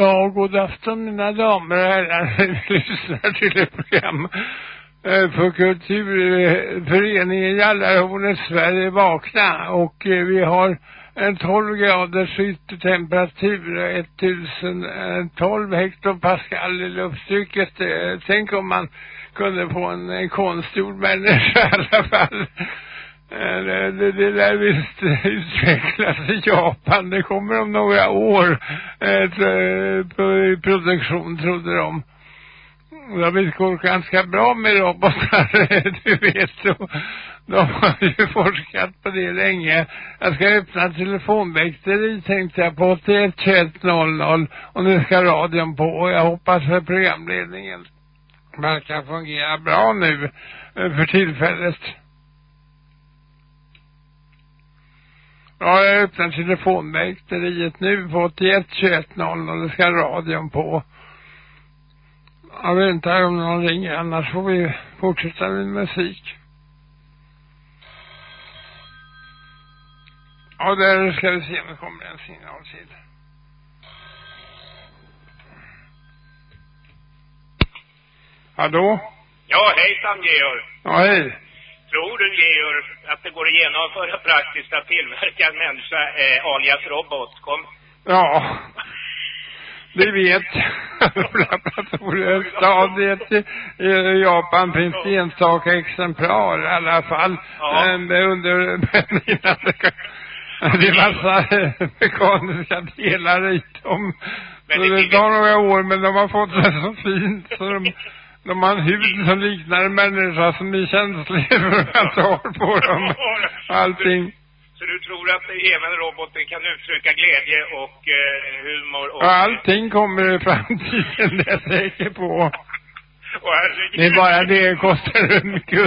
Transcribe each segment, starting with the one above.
Ja, god afton mina damer och herrar. Ni lyssnar till ett program eh, för kulturföreningen eh, Jallarhornet Sverige vakna och eh, vi har en 12 graders yttertemperatur och 1012 hektopascal i lufttrycket. Tänk om man kunde få en, en konstgjord människa i alla fall. Eh, det, det, det lär visst utvecklas i Japan. Det kommer om några år eh, i produktion trodde de. Det har visst gått ganska bra med robotar, du vet. Så de har ju forskat på det länge. Jag ska öppna telefonväxteri tänkte jag på 81 21 00 och nu ska radion på och jag hoppas för programledningen verkar fungera bra nu eh, för tillfället. Ja, jag öppnar telefonväxteriet nu på 81 21 00 och det ska radion på. Jag väntar om någon ringer, annars får vi fortsätta med musik. Ja, där ska vi se om det kommer en signal till. Hallå? Ja, hejsan Georg. Ja, hej. Tror du Georg att det går att genomföra praktiskt att tillverka en människa eh, alias robot? Kom. Ja. Det vet stadiet i Japan finns det enstaka exemplar i alla fall. Ja. Men under, men innan det kan, det är massa mekaniska delar i dem. Men Så det det tar några år men de har fått det så fint så de, de har en hud som liknar en människa som är känslig för att tar på dem. Allting. Så du tror att även roboten kan uttrycka glädje och eh, humor och... Allting kommer i framtiden, det är jag säker på. Det är bara det kostar mycket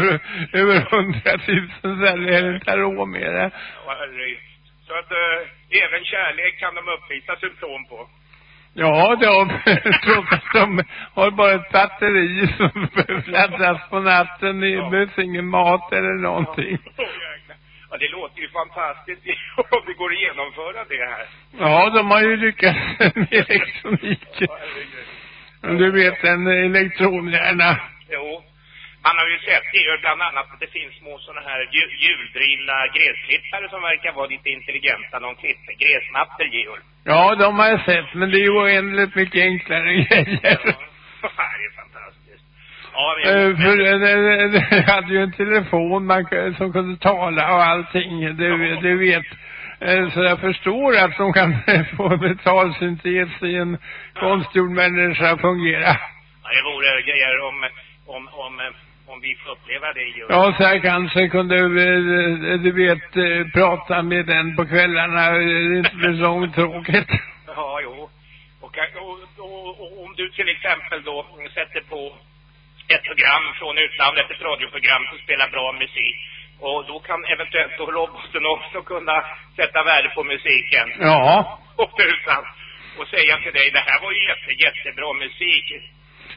över hundratusen jag inte råd med det. Så att eh, även kärlek kan de uppvisa symptom på. Ja, de, trots att de har bara ett batteri som laddas på natten. Det Ja. behövs ingen mat eller någonting. Ja, det låter ju fantastiskt om det går att genomföra det här. Ja, de har ju lyckats med elektronik. Ja. Du vet, en elektronhjärna. Jo. Man har ju sett det bland annat att det finns små sådana här hju- hjuldrivna gräsklippare som verkar vara lite intelligenta. De klipper gräsmattor, Georg. Ja, de har jag sett, men det är ju oändligt mycket enklare grejer. Ja, det är fantastiskt. Ja, Eh, för det, det, det hade ju en telefon man, som kunde tala och allting, du, du vet. Eh, Så jag förstår att de kan få betalsyntes i en konstgjord människa fungera. ja, det vore grejer om, om, om, om vi får uppleva det, Georg. Ja, så jag kanske kunde, eh, du vet, eh, prata med den på kvällarna. Det är inte blir så tråkigt. Ja, jo. Och Och, och, och, och om du till exempel då sätter på ett program från utlandet, ett radioprogram som spelar bra musik. Och då kan eventuellt då roboten också kunna sätta värde på musiken. Ja. Och utan och säga till dig, det här var ju jätte, jättebra musik.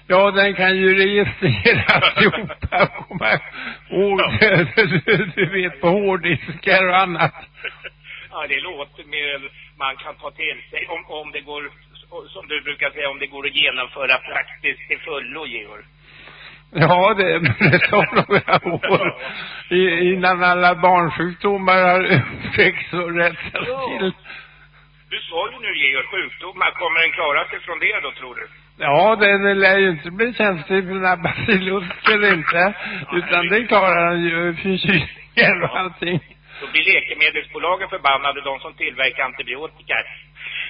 Ja, den kan ju registrera alltihopa och du, du vet, på hårddiskar och annat. Ja, det låter mer man kan ta till sig om, om det går, som du brukar säga, om det går att genomföra praktiskt till fullo, Georg. Ja, det, det tar några år i- innan alla barnsjukdomar har upptäckts och rättats Ja. till. Du sa ju nu, Georg, sjukdomar. Kommer den klara sig från det då, tror du? Ja, den lär ju inte bli känslig för den här basilusken inte. Utan det klarar den ju, förkylningar och allting. Då blir läkemedelsbolagen förbannade, de som tillverkar antibiotika.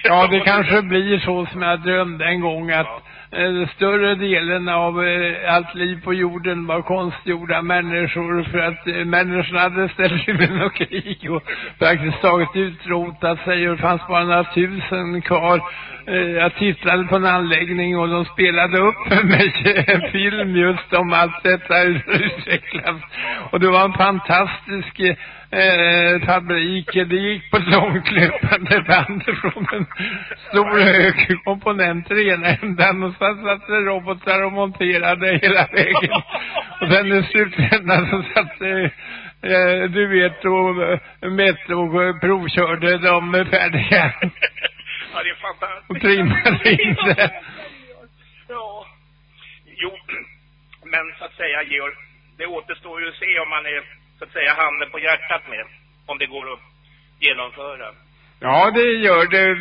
Ja, det kanske blir så som jag drömde en gång att eh, Eh, större delen av eh, allt liv på jorden var konstgjorda människor för att eh, människorna hade ställt till med något krig och praktiskt taget utrotat sig och det fanns bara några tusen kvar. Jag tittade på en anläggning och de spelade upp för mig en film just om allt detta utvecklas. Och det var en fantastisk eh, fabrik. Det gick på långlöpande band från en stor hög komponent i ena ändan och så satt det robotar och monterade hela vägen. Och sen i slutändan så satt det eh, du vet och eh, mätte och eh, provkörde de färdiga Ja, det är fantastiskt. och trimmade in det. Ja. Jo, men så att säga, Georg, det återstår ju att se om man är, så att säga, handen på hjärtat med. Om det går att genomföra. Ja, det gör det.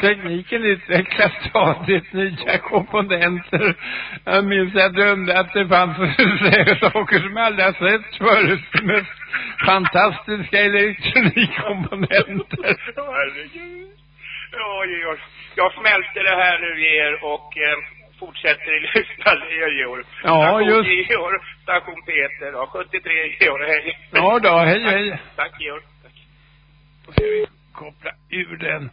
Tekniken utvecklas stadigt, nya komponenter. Jag minns jag drömde att det fanns saker som jag aldrig har sett förut. Med fantastiska elektronikkomponenter. Ja, herregud. Ja, Georg. Jag smälter det här nu, Georg, och eh, fortsätter i lyssnande, Georg. Ja, Station just- Georg, station Peter, ja, 73, Georg, hej. Ja då, hej hej. Tack, Georg. Tack. Då ska vi koppla ur den.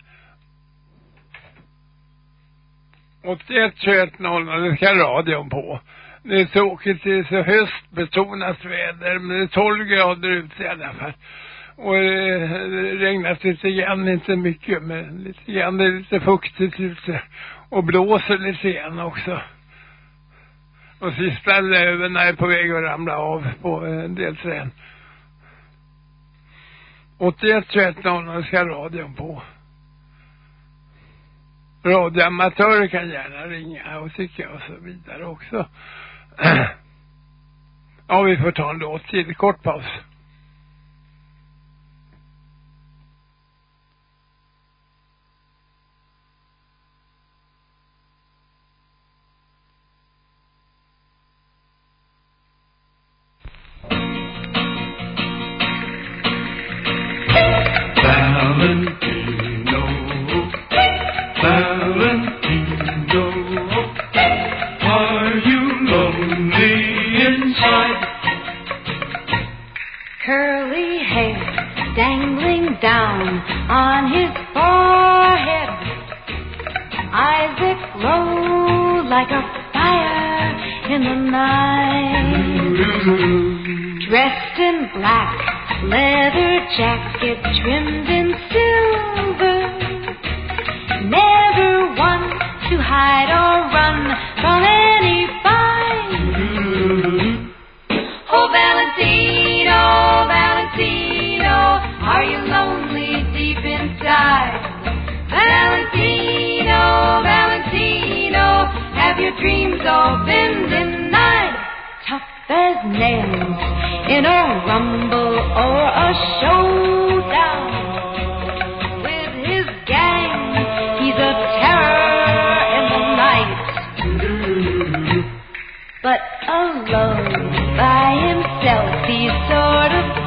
81 21 00, det ska radion på. Det är tråkigt, det är så höstbetonat väder, men det är 12 grader ute i alla fall. Och det regnar lite grann, inte mycket, men lite grann, det är lite fuktigt ute. Och blåser lite grann också. Och sista löven är på väg att ramla av på eh, en del träd. 81 21 00 ska radion på. Radioamatörer kan gärna ringa och tycka och så vidare också. ja, vi får ta en låt till. Kort paus. Down on his forehead. Isaac that glow like a fire in the night. Dressed in black, leather jacket trimmed in silver. Never one to hide or run from any your dreams all been denied? Tough as nails in a rumble or a showdown. With his gang, he's a terror in the night. But alone by himself, he's sort of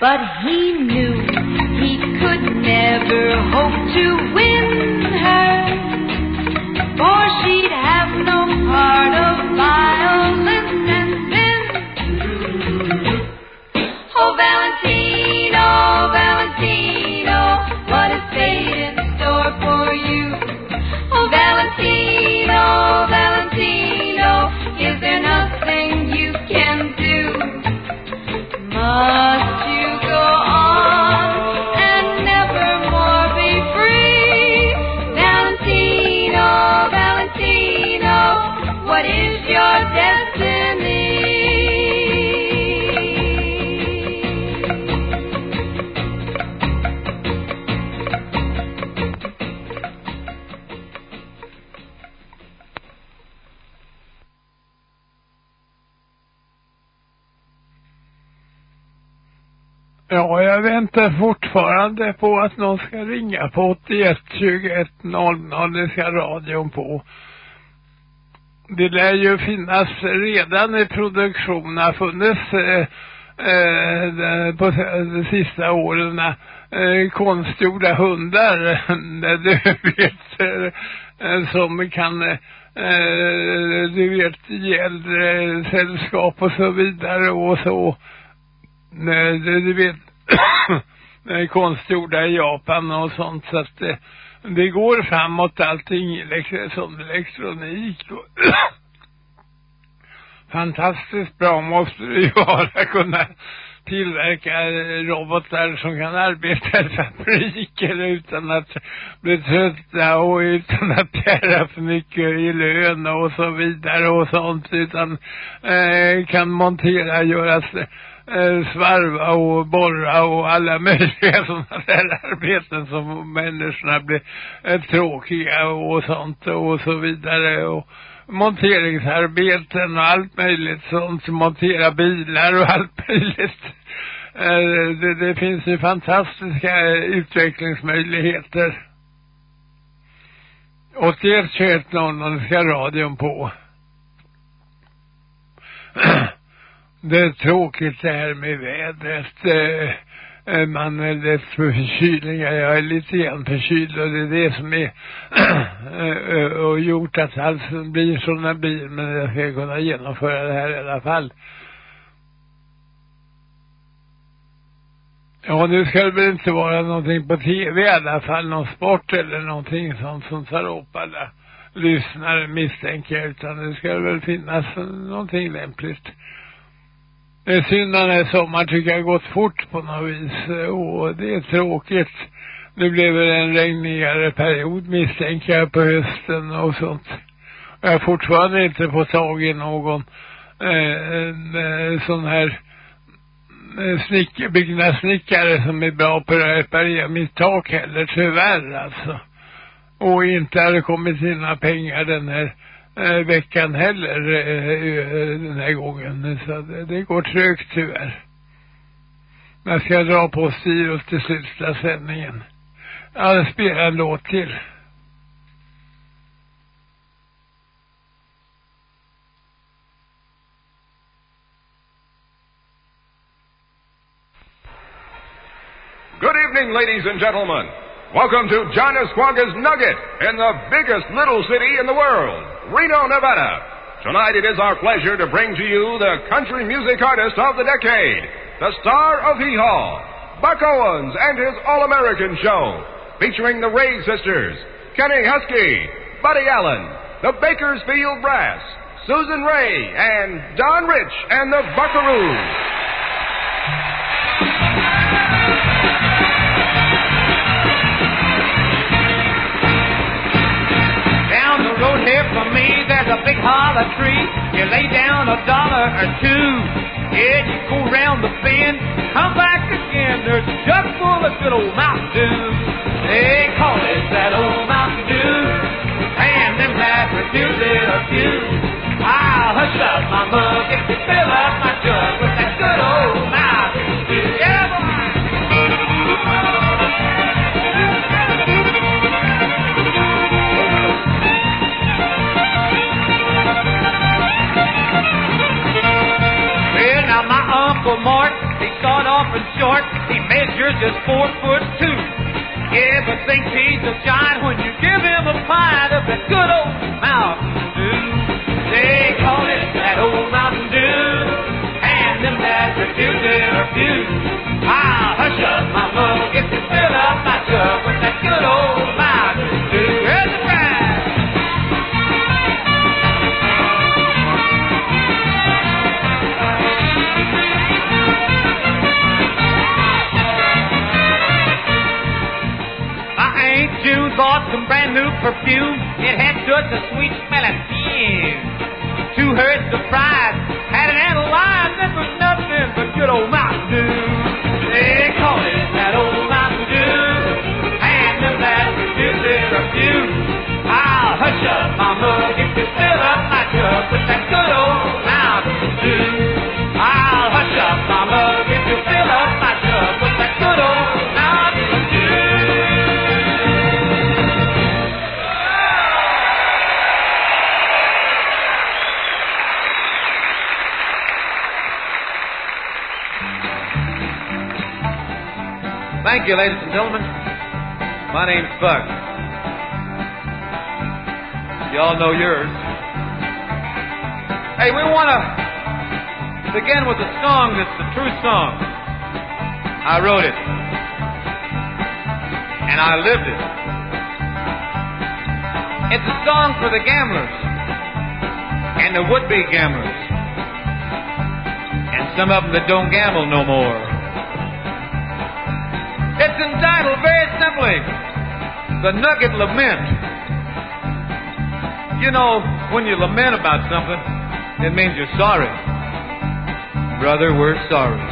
But he knew he could never hope to väntar fortfarande på att någon ska ringa på 81 21 00. Det ska radion på. Det lär ju finnas redan i produktionen, har funnits eh, eh, eh på de sista åren eh, konstgjorda hundar, eh, du vet, eh, eh, som kan eh, du vet, i äldre sällskap och så vidare och så. Nej, du vet, konstgjorda i Japan och sånt så att det, det går framåt allting som elektronik och fantastiskt bra. Måste det ju vara kunna tillverka robotar som kan arbeta i fabriker utan att bli trötta och utan att tära för mycket i lön och så vidare och sånt utan eh, kan montera, göra Eh, svarva och borra och alla möjliga sådana där arbeten som människorna blir eh, tråkiga och sånt och så vidare och monteringsarbeten och allt möjligt sånt, montera bilar och allt möjligt. Eh, det, det finns ju fantastiska utvecklingsmöjligheter. 81 21 00 ska radion på. Det är tråkigt det här med vädret. Eh, eh man är lätt för förkylningar. Jag är lite grann förkyld och det är det som är eh, eh, och gjort att halsen blir som den blir. Men jag ska kunna genomföra det här i alla fall. Ja, nu ska det väl inte vara någonting på tv i alla fall, någon sport eller någonting sånt som tar upp alla lyssnare misstänker jag, utan det ska väl finnas någonting lämpligt. Det är synd när den här sommaren tycker jag har gått fort på något vis och det är tråkigt. Det blev väl en regnigare period misstänker jag på hösten och sånt. Jag har fortfarande inte fått tag i någon eh, eh, sån här eh, snick, byggnadssnickare som är bra på att reparera mitt tak heller, tyvärr alltså. Och inte hade kommit in några pengar den här eh, veckan heller eh, eh, den här gången. Så det, det går trögt tyvärr. Men jag ska dra på styret till slutet sändningen. Jag spela en låt till. Good evening, ladies and gentlemen. Welcome to John Esquaga's Nugget in the biggest little city in the world, Reno, Nevada. Tonight it is our pleasure to bring to you the country music artist of the decade, the star of Hee Haw, Buck Owens and his All-American Show, featuring the Ray Sisters, Kenny Husky, Buddy Allen, the Bakersfield Brass, Susan Ray, and Don Rich and the Buckaroos. Road here from me, there's a big holler tree. You lay down a dollar or two. Yeah, you go round the bend, come back again. There's a jug full of good old Mountain Dew. They call it that old Mountain Dew. And them lads refuse it or few. I'll hush up my mug if you fill up my jug with that good old Uncle Mort, he started off and short. He measures just four foot two. Yeah, but thinks he's a giant when you give him a pint of that good old Mountain Dew. They call it that old Mountain Dew. And them that refuse it refuse. I'll hush up my mug if you fill up my jug with that good old Mountain bought some brand new perfume. It had such a sweet smelling fume. To her surprise, had an analyze that was nothing but good old Mountain Dew. They call it that old Mountain Dew. And them that it refuse. I'll hush up my mug if you fill up my jug with that good old Mountain Dew. I'll hush up my mug if you fill up my Thank you, ladies and gentlemen. My name's Buck. You all know yours. Hey, we want to begin with a song that's the true song. I wrote it. And I lived it. It's a song for the gamblers and the would-be gamblers and some of them that don't gamble no more. It's entitled very simply, The Nugget Lament. You know, when you lament about something, it means you're sorry. Brother, we're sorry.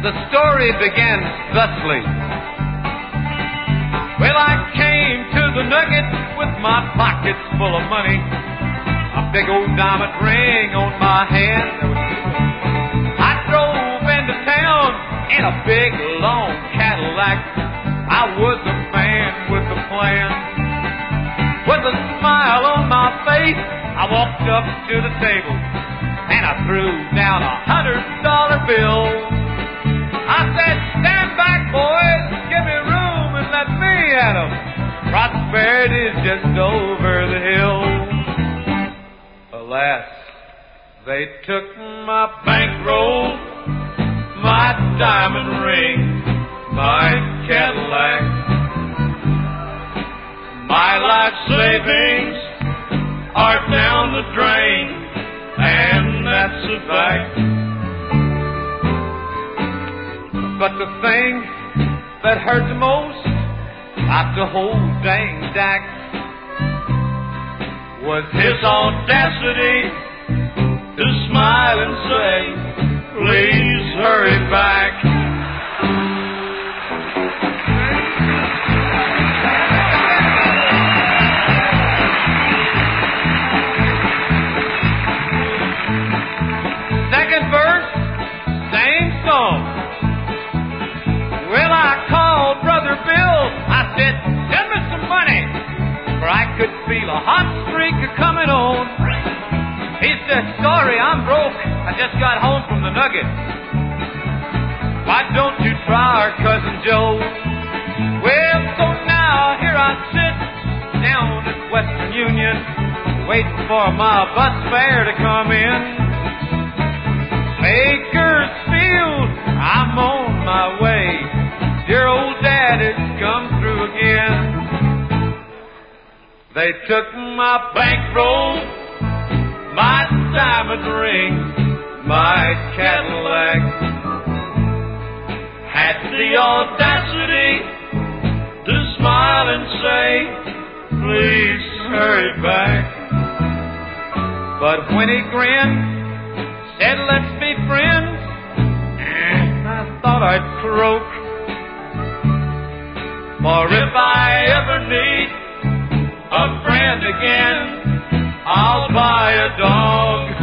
The story begins thusly. Well, I came to the Nugget with my pockets full of money, a big old diamond ring on my hand. I drove into town in a big long Cadillac. I was a man with a plan. With a smile on my face, I walked up to the table and I threw down a hundred dollar bill. I said, stand back, boys, give me room and let me at 'em. Prosperity's just over the hill. Alas, they took my bankroll, my diamond ring, my Cadillac, my life savings are down the drain, and that's a fact. But the thing that hurt the most about the whole dang Dak was his audacity to smile and say, please hurry back. Second verse, same song. Well, I called Brother Bill. I said, send me some money, for I could feel a hot streak coming on. He said, sorry, I'm broke. I just got home from the Nugget. Why don't you try our cousin Joe? Well, so now here I sit down at Western Union, waiting for my bus fare to come in. Bakersfield, I'm on my way. Dear old dad has come through again. They took my bankroll, my diamond ring, my Cadillac. Had the audacity to smile and say, please hurry back. But when he grinned, said, let's be friends. I thought I'd croak. For if I ever need a friend again, I'll buy a dog.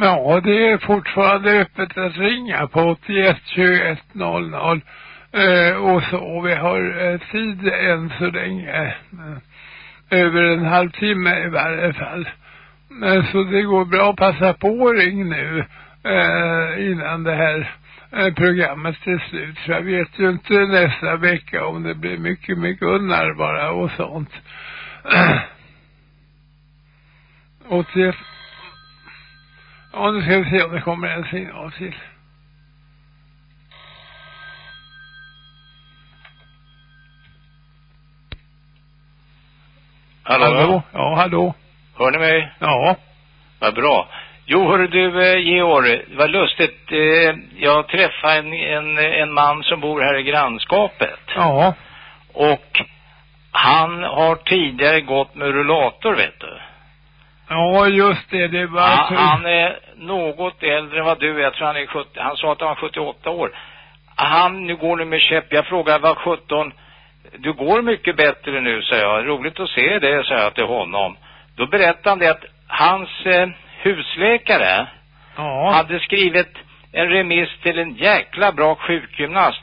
Ja, det är fortfarande öppet att ringa på 81 21 00. Eh, och så, vi har eh, tid än så länge. Eh, över en halvtimme i varje fall. Men så det går bra att passa på ring nu eh, innan det här eh, programmet är slut. Så jag vet ju inte nästa vecka om det blir mycket med Gunnar bara och sånt. och till... Ja, nu ska vi se om det kommer en signal till. Hallå? Ja, hallå? Hör ni mig? Ja. Vad bra. Jo, hörru du, eh, Georg, det var lustigt. Eh, jag träffade en, en, en man som bor här i grannskapet. Ja. Och han har tidigare gått med rullator, vet du. Ja, just det. Det var... Han, han är något äldre än vad du är. Jag tror han är 70. Han sa att han var 78 år. Han, nu går nu med käpp. Jag frågar, vad 17? Du går mycket bättre nu, sa jag. Roligt att se det, sa jag till honom. Då berättade han det att hans eh, husläkare Ja. hade skrivit en remiss till en jäkla bra sjukgymnast.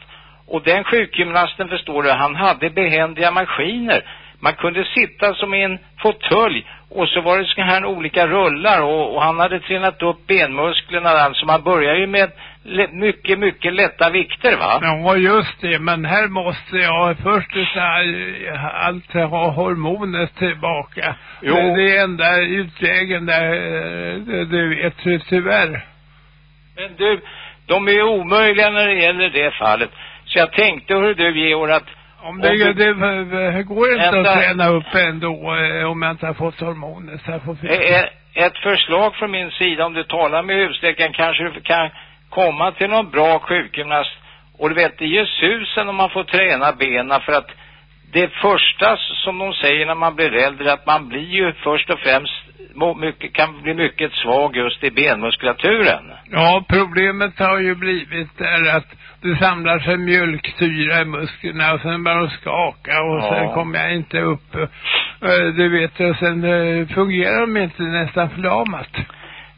Och den sjukgymnasten, förstår du, han hade behändiga maskiner. Man kunde sitta som i en fåtölj och så var det såna här olika rullar och, och han hade tränat upp benmusklerna alltså man börjar ju med mycket, mycket lätta vikter va? Ja, just det. Men här måste jag först så allt ha hormonet tillbaka. Jo. Det är enda utvägen där, eh, det, vet du tyvärr. Men du, de är omöjliga när det gäller det fallet. Så jag tänkte, hur du Georg, att Om det, Om du- det, det går inte Vänta. att träna upp ändå eh, om jag inte har fått hormoner. Så jag får eh, ett förslag från min sida, om du talar med husläkaren kanske du kan komma till någon bra sjukgymnast. Och du vet, det ger susen om man får träna benen för att det första som de säger när man blir äldre, att man blir ju först och främst mycket, kan bli mycket svag just i benmuskulaturen. Ja, problemet har ju blivit där att det samlar sig mjölksyra i musklerna och sen börjar de skaka och Ja. sen kommer jag inte upp. Eh, Du vet, och sen eh, fungerar de inte nästan förlamat.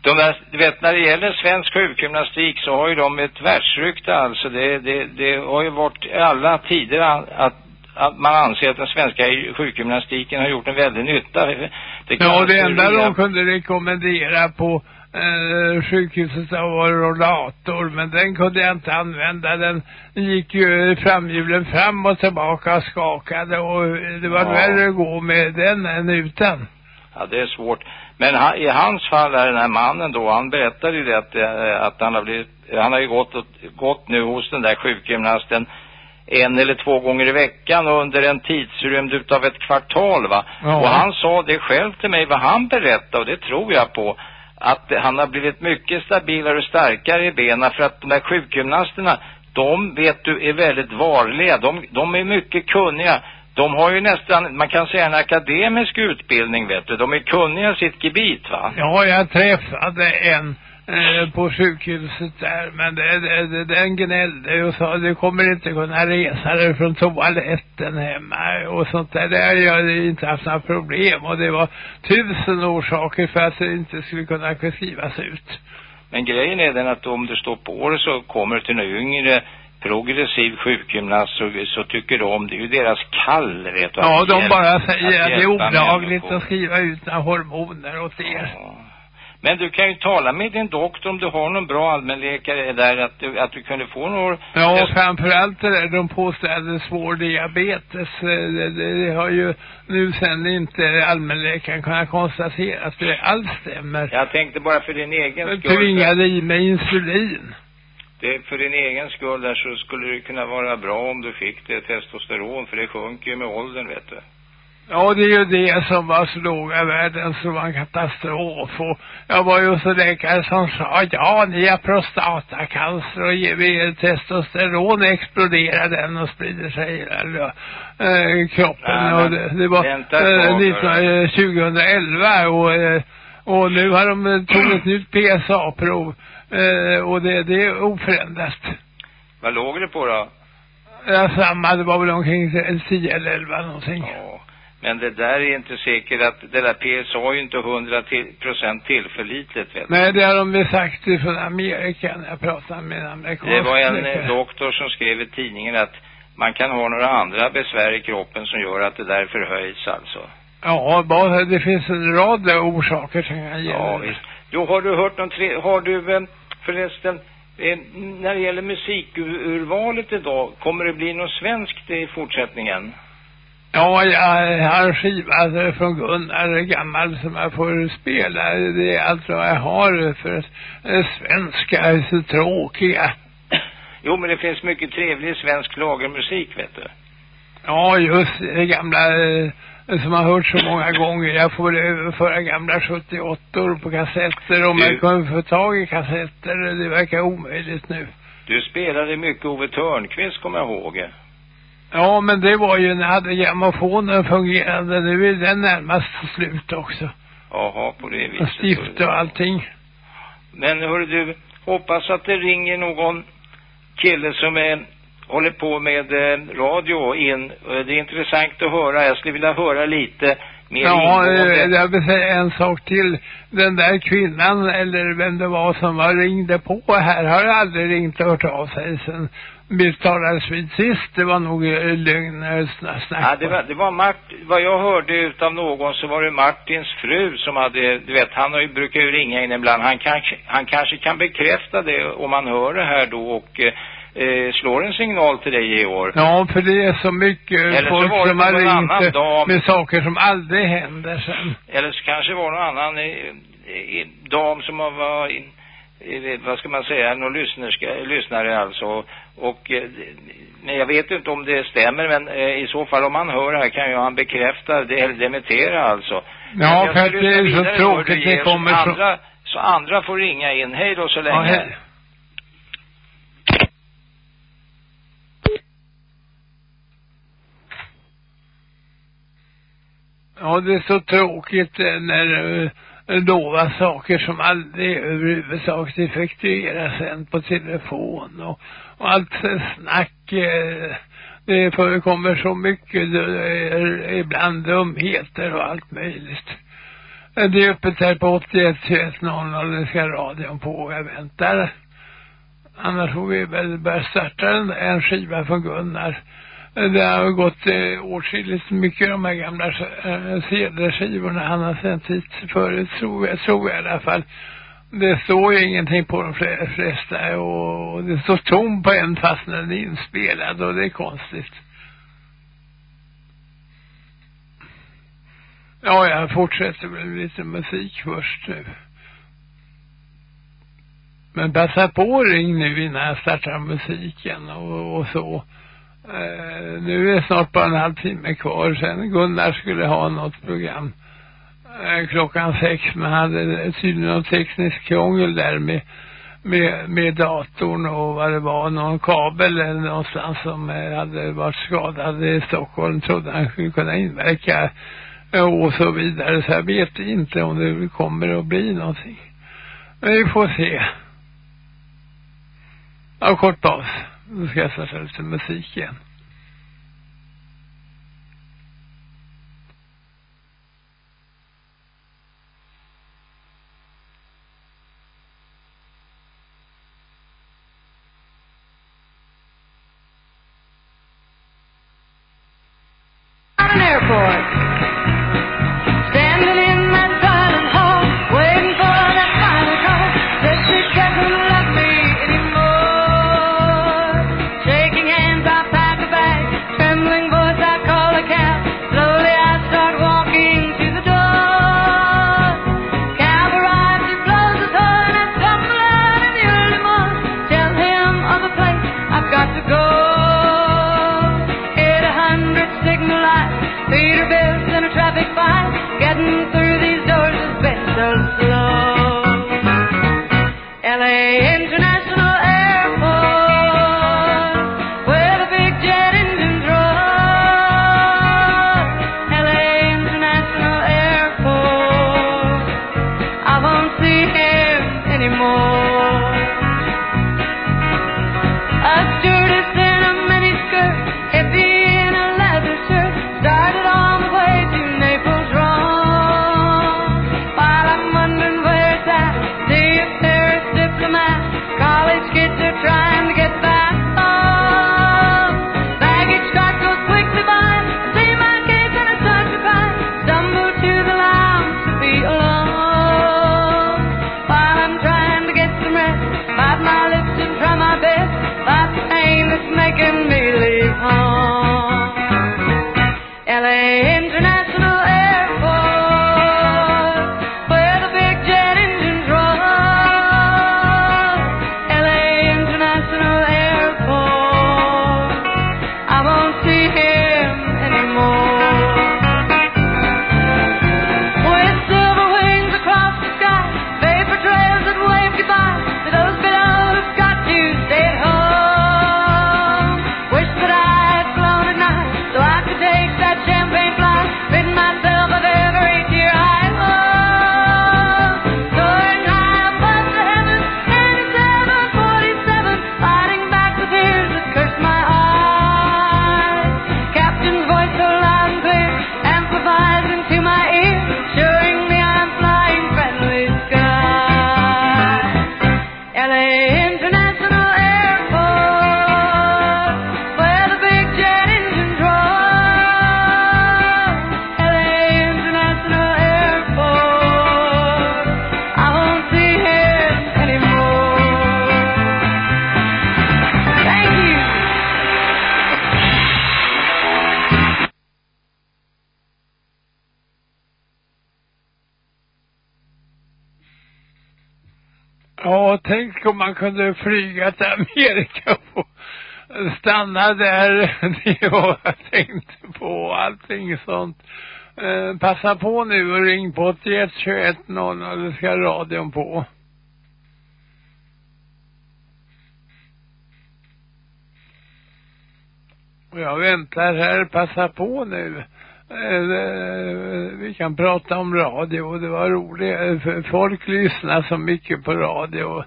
De där, du vet, när det gäller svensk sjukgymnastik så har ju de ett världsrykte alltså. Det, det, det har ju varit alla tider att, att, man anser att den svenska sjukgymnastiken har gjort en väldig nytta. Det Ja, det enda de kunde rekommendera på eh, sjukhuset var rollator, men den kunde jag inte använda. Den gick ju framhjulen fram och tillbaka och skakade och det var Ja. värre att gå med den än utan. Ja, det är svårt. Men han, i hans fall är den här mannen då, han berättade ju det att, eh, att han har blivit, han har ju gått, gått nu hos den där sjukgymnasten en eller två gånger i veckan och under en tidsrymd utav ett kvartal va. Ja. Och han sa det själv till mig, vad han berättade och det tror jag på. Att han har blivit mycket stabilare och starkare i benen för att de där sjukgymnasterna, de vet du är väldigt varliga. De, de är mycket kunniga. De har ju nästan, man kan säga en akademisk utbildning vet du. De är kunniga i sitt gebit va. Ja, jag träffade en eh, på sjukhuset där, men det, det, det, den gnällde och sa du kommer inte kunna resa dig från toaletten hemma och sånt där. Det har jag inte haft några problem och det var tusen orsaker för att det inte skulle kunna skrivas ut. Men grejen är den att om du står på det så kommer till en yngre progressiv sjukgymnast så, så tycker de, det är ju deras kall vet du. Ja, att de bara säger att det är olagligt att skriva ut några hormoner åt er. Ja. Men du kan ju tala med din doktor om du har någon bra allmänläkare där att du, att du kunde få några Ja, Yes. framförallt det där de påstår är svår diabetes. eh, Det, det, det har ju nu sen inte allmänläkaren kunnat konstatera att det alls stämmer. Jag tänkte bara för din egen skull. tvingade i mig insulin. Det, för din egen skull där så skulle det kunna vara bra om du fick det testosteron för det sjunker ju med åldern vet du. Ja, det är ju det som var så låga värden som var en katastrof. Och jag var ju så läkare som sa, ja, ni har prostatacancer och ger vi er testosteron exploderar den och sprider sig i hela äh, kroppen. Nej, och det, det var vänta ett tag, 19, hörru. eh, 2011 och, eh, och nu har de eh, tagit ett nytt PSA-prov. Eh, och det, det är oförändrat. Vad låg det på då? Ja, samma, det var väl omkring 10 eller 11 någonting. Ja. Men det där är inte säkert att det där PSA är ju inte 100 till, procent tillförlitligt vet. Nej, det har de väl sagt från Amerika när jag pratade med en amerikansk Det var en eh, doktor som skrev i tidningen att man kan ha några andra besvär i kroppen som gör att det där förhöjs alltså. Ja, bara, det finns en rad orsaker som kan ge Ja, visst. Då har du hört någon tre, har du eh, förresten, eh, när det gäller musikurvalet idag, kommer det bli något svenskt i fortsättningen? Ja, jag har alltså, från Gunnar gammal som jag får spela. Det är allt vad jag har för eh, svenska är så tråkiga. Jo, men det finns mycket trevlig svensk lagermusik, vet du. Ja, just det gamla eh, som har hört så många gånger. Jag får överföra gamla 78 på kassetter om Du- jag kan få tag i kassetter. Det verkar omöjligt nu. Du spelade mycket Ove Törnqvist, kommer jag ihåg. Ja, men det var ju när hade grammofonen fungerande. Nu är den närmast slut också. Jaha, på det Och viset. stift och allting. Men hörru du, hoppas att det ringer någon kille som är, håller på med eh, radio in. Eh, Det är intressant att höra. Jag skulle vilja höra lite mer Ja, eh, jag vill säga en sak till. Den där kvinnan, eller vem det var som var ringde på här, har aldrig ringt och hört av sig sen vi talades vid sist. Det var nog eh, lögn, eh, sna- snack. Ja, det var, det var Mart, vad jag hörde utav någon så var det Martins fru som hade, du vet, han har ju, brukar ju ringa in ibland. Han kanske, han kanske kan bekräfta det om man hör det här då och eh, eh, slår en signal till dig i år. Ja, för det är så mycket Eller så folk det som har annan ringt eh, dam. med saker som aldrig händer sen. Eller så kanske var någon annan eh, dam som har var, vad ska man säga, någon lyssnerska, lyssnare alltså. Och, eh, jag vet inte om det stämmer, men eh, i så fall om han hör det här kan ju han bekräfta det, eller dementera alltså. Ja, för att det är så tråkigt det kommer så- andra, så andra får ringa in. Hej då så länge. Ja, hej. Ja, det är så tråkigt eh, när eh, lova saker som aldrig överhuvudtaget effektueras sen på telefon och, och allt snack. Eh, det förekommer så mycket, det är ibland dumheter och allt möjligt. Det är öppet här på 81 21 00, det ska radion på, jag väntar. Annars får vi väl börja starta en, en skiva från Gunnar. Det har gått eh, åtskilligt mycket de här gamla eh, CD-skivorna han har sänt hit förut, tror jag, tror jag i alla fall. Det står ju ingenting på de flesta och det står tom på en fast när den är inspelad och det är konstigt. Ja, jag fortsätter väl med lite musik först nu. Men passa på och ring nu innan jag startar musiken och, och så. Eh, nu är det snart bara en halvtimme kvar sen Gunnar skulle ha något program Eh, klockan sex men hade tydligen någon teknisk krångel där med, med, med datorn och vad det var, någon kabel eller någonstans som eh, hade varit skadad i Stockholm trodde han skulle kunna inverka eh, och så vidare så jag vet inte om det kommer att bli någonting. Men vi får se. Ja, kort paus. Nu ska jag sätta lite musik igen. Om man kunde flyga till Amerika och stanna där. Det var vad jag tänkte på. Allting sånt. Eh, passa på nu och ring på 81 21 00. Det ska radion på. Och jag väntar här. Passa på nu. Eh, eh vi kan prata om radio. Det var roligt. Eh, folk lyssnar så mycket på radio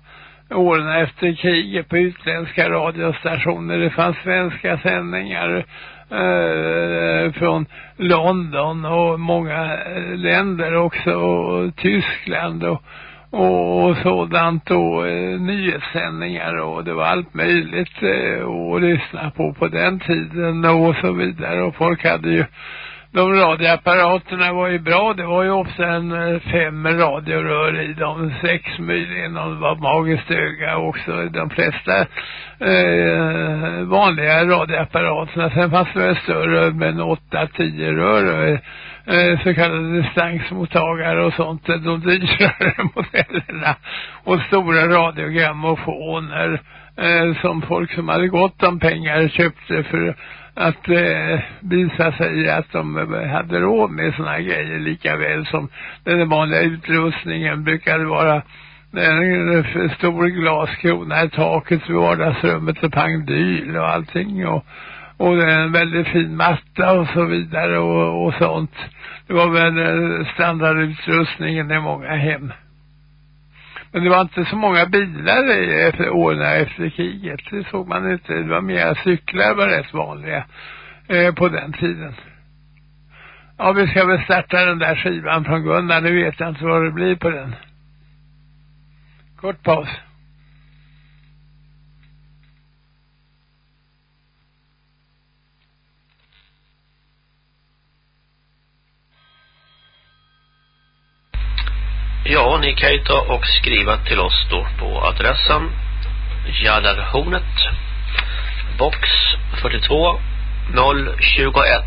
åren efter kriget på utländska radiostationer. Det fanns svenska sändningar eh, från London och många eh, länder också och Tyskland och, och, sådant och eh, nyhetssändningar och det var allt möjligt eh, att lyssna på på den tiden och så vidare och folk hade ju de radioapparaterna var ju bra. Det var ju också en eh, fem radiorör i dem. Sex möjligen och det var magiskt öga också. De flesta eh, vanliga radioapparaterna. Sen fanns det väl större med åtta, tio rör. Eh, eh, så kallade distansmottagare och sånt. De dyrare modellerna. Och stora radiogrammofoner. Eh, som folk som hade gott om pengar köpte för att eh, visa sig att de hade råd med såna här grejer lika väl som den vanliga utrustningen brukade vara en stor glaskrona i taket vid vardagsrummet och pangdyl och allting och, och det är en väldigt fin matta och så vidare och, och sånt. Det var väl eh, standardutrustningen i många hem. Men det var inte så många bilar efter åren efter kriget. Det såg man inte. Det var mer cyklar var rätt vanliga eh, på den tiden. Ja, vi ska väl starta den där skivan från Gunnar. Nu vet jag inte vad det blir på den. Kort paus. Ja, ni kan ju ta och skriva till oss då på adressen Jallarhornet box 42 021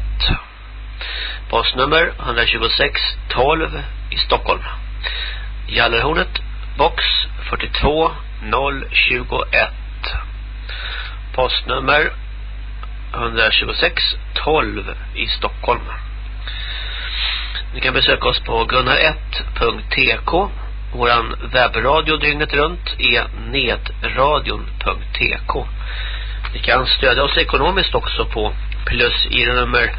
postnummer 126 12 i Stockholm. Jallarhornet box 42 021 postnummer 126 12 i Stockholm ni kan besöka oss på gunnar1.tk. Våran webbradio dygnet runt är netradion.tk. Ni kan stödja oss ekonomiskt också på plus i nummer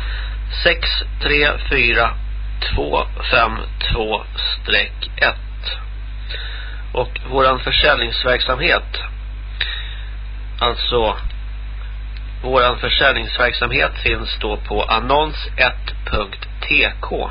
634252-1. Och våran försäljningsverksamhet alltså våran försäljningsverksamhet finns då på annons1.tk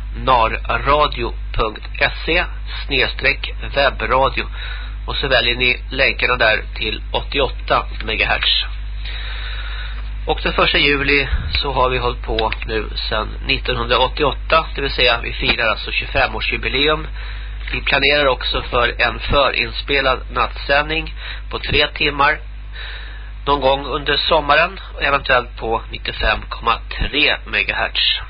narradio.se snedstreck webbradio och så väljer ni länkarna där till 88 MHz. Och den första juli så har vi hållit på nu sedan 1988, det vill säga vi firar alltså 25-årsjubileum. Vi planerar också för en förinspelad nattsändning på tre timmar någon gång under sommaren och eventuellt på 95,3 MHz.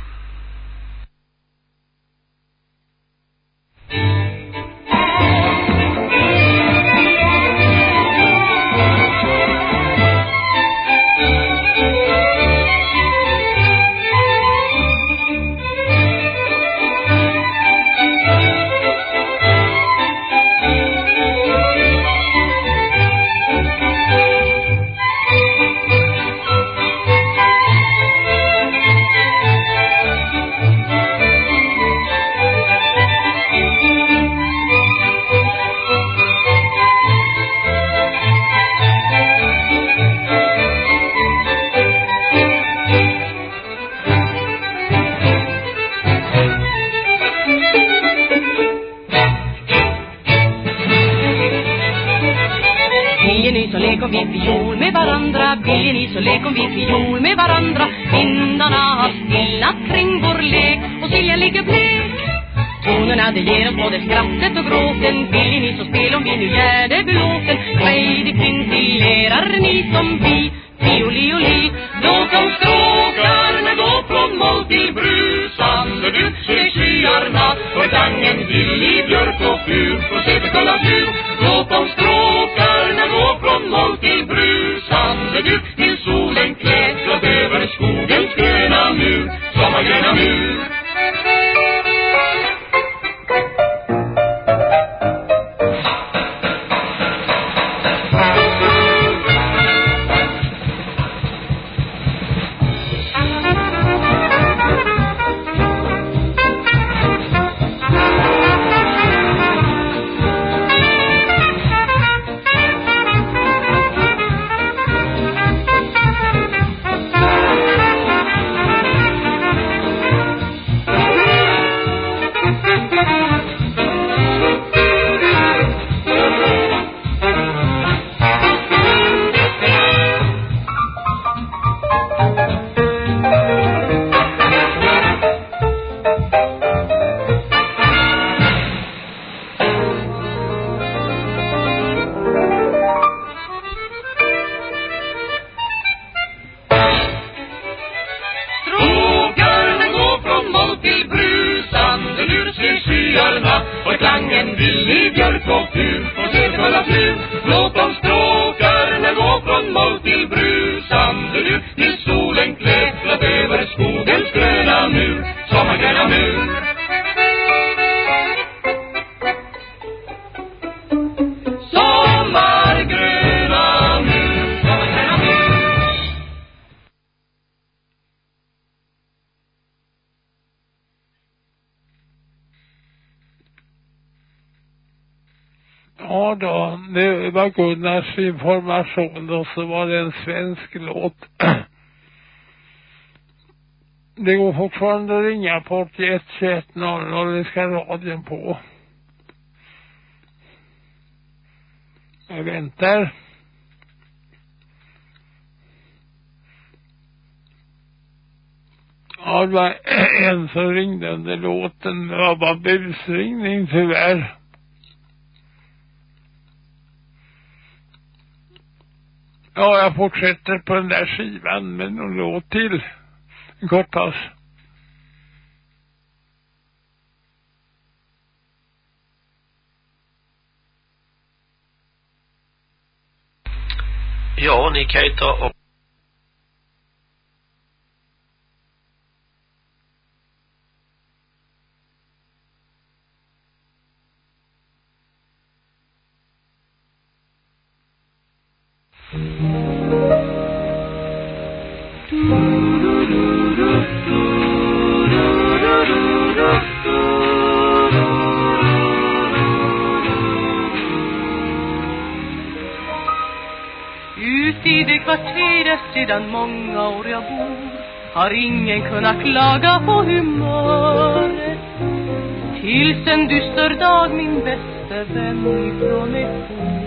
Om vi fiol med varandra Vill ni så lek om vi fiol med varandra. Vindarna har stillat kring vår lek Och Silja ligger blek Tonerna det ger oss både skrattet och gråten. Vill ni så spel om vi nu gör det belåten Frejdig kvintillerar ni som vi. Fioli och li Låt stråkarna gå från moll till brusande du ser skyarna. Och gangen till i björk och fur. Och se kolla brusande det information och så var det en svensk låt. Det går fortfarande att ringa på 81 21 00, det ska radion på. Jag väntar. Ja, det var en som ringde under låten. Det var bara busringning tyvärr. Ja, jag fortsätter på den där skivan med någon låt till. En kort paus. Ja, ni kan ju ta och Ut i det kvarteret sedan många år jag bor har ingen kunnat klaga på humöret. Tills en dyster dag min bäste vän ifrån mig for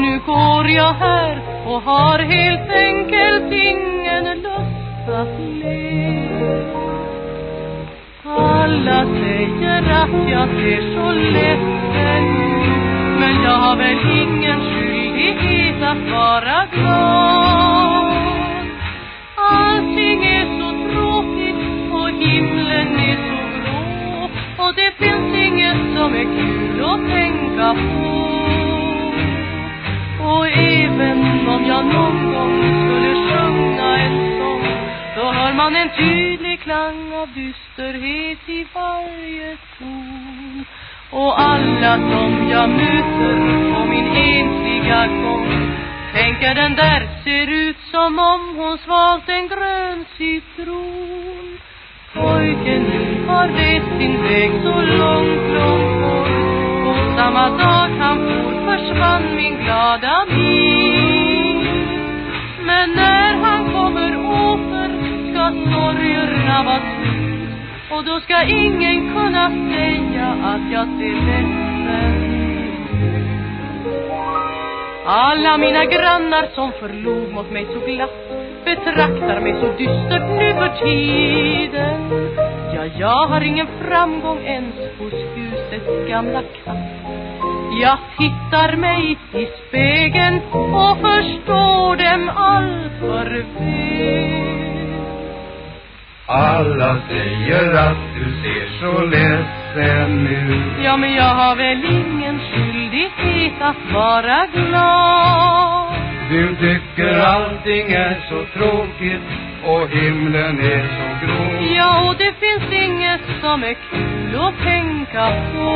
nu går jag här och har helt enkelt ingen lust att le. Alla säger att jag ser så ledsen ut Men jag har väl ingen skyldighet att vara glad. Allting är så tråkigt och himlen är så grå Och det finns inget som är kul att tänka på. Och även om jag någon gång skulle sjunga en sång Då hör man en tydlig klang av dysterhet i varje ton. Och alla som jag möter på min ensliga gång Tänker den där ser ut som om hon svalt en grön citron. Pojken har rest sin väg så långt, långt samma dag han for försvann min glada min. Men när han kommer åter ska sorgerna vara slut Och då ska ingen kunna säga att jag ser ledsen. Alla mina grannar som förlog mot mig så glatt betraktar mig så dystert nu för tiden. Ja, jag har ingen framgång ens hos husets gamla katt. Jag tittar mig i spegeln och förstår dem allt för väl. Alla säger att du ser så ledsen ut. Ja, men jag har väl ingen skyldighet att vara glad. Du tycker allting är så tråkigt och himlen är så grå. Ja, och det finns inget som är kul att tänka på.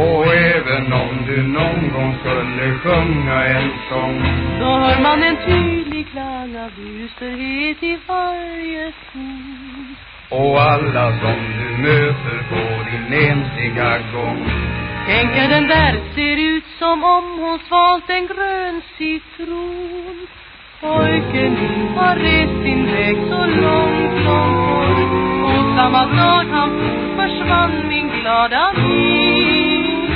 Och även om du någon gång skulle sjunga en sång Då hör man en tydlig klang av dysterhet i varje ton och alla som du möter på din ensiga gång Tänker den där ser ut som om hon svalt en grön citron. Pojken har rest sin väg så långt, långt bort. Och samma dag han försvann min glada min.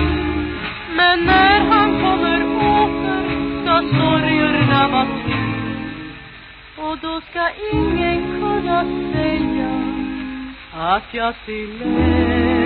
Men när han kommer åter ska sorgerna vara slut. Och då ska ingen kunna säga hacia silencio.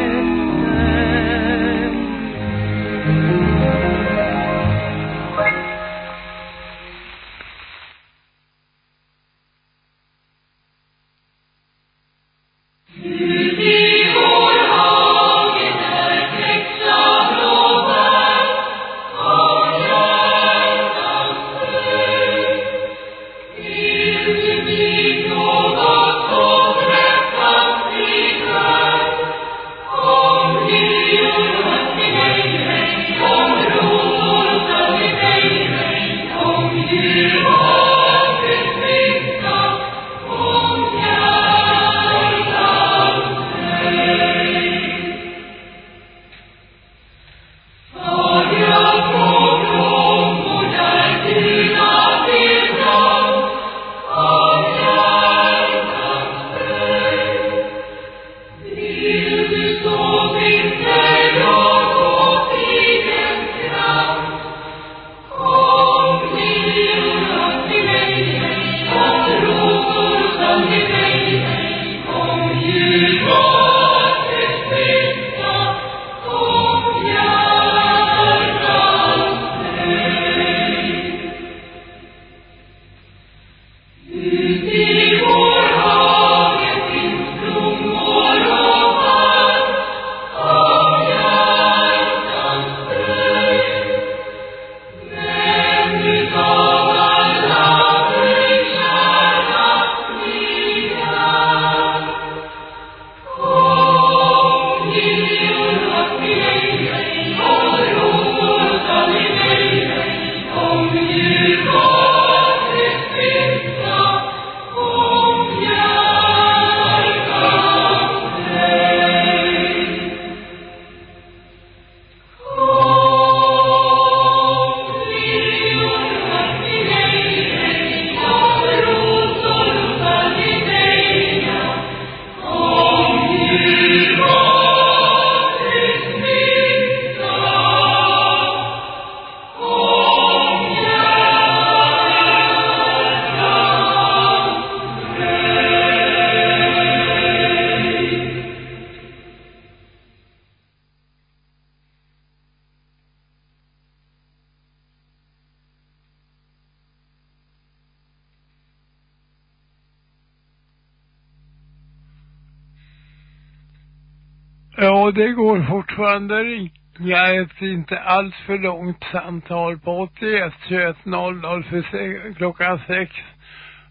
Fortfarande ringa ett inte alls för långt samtal på 81 21 00 för se klockan 6.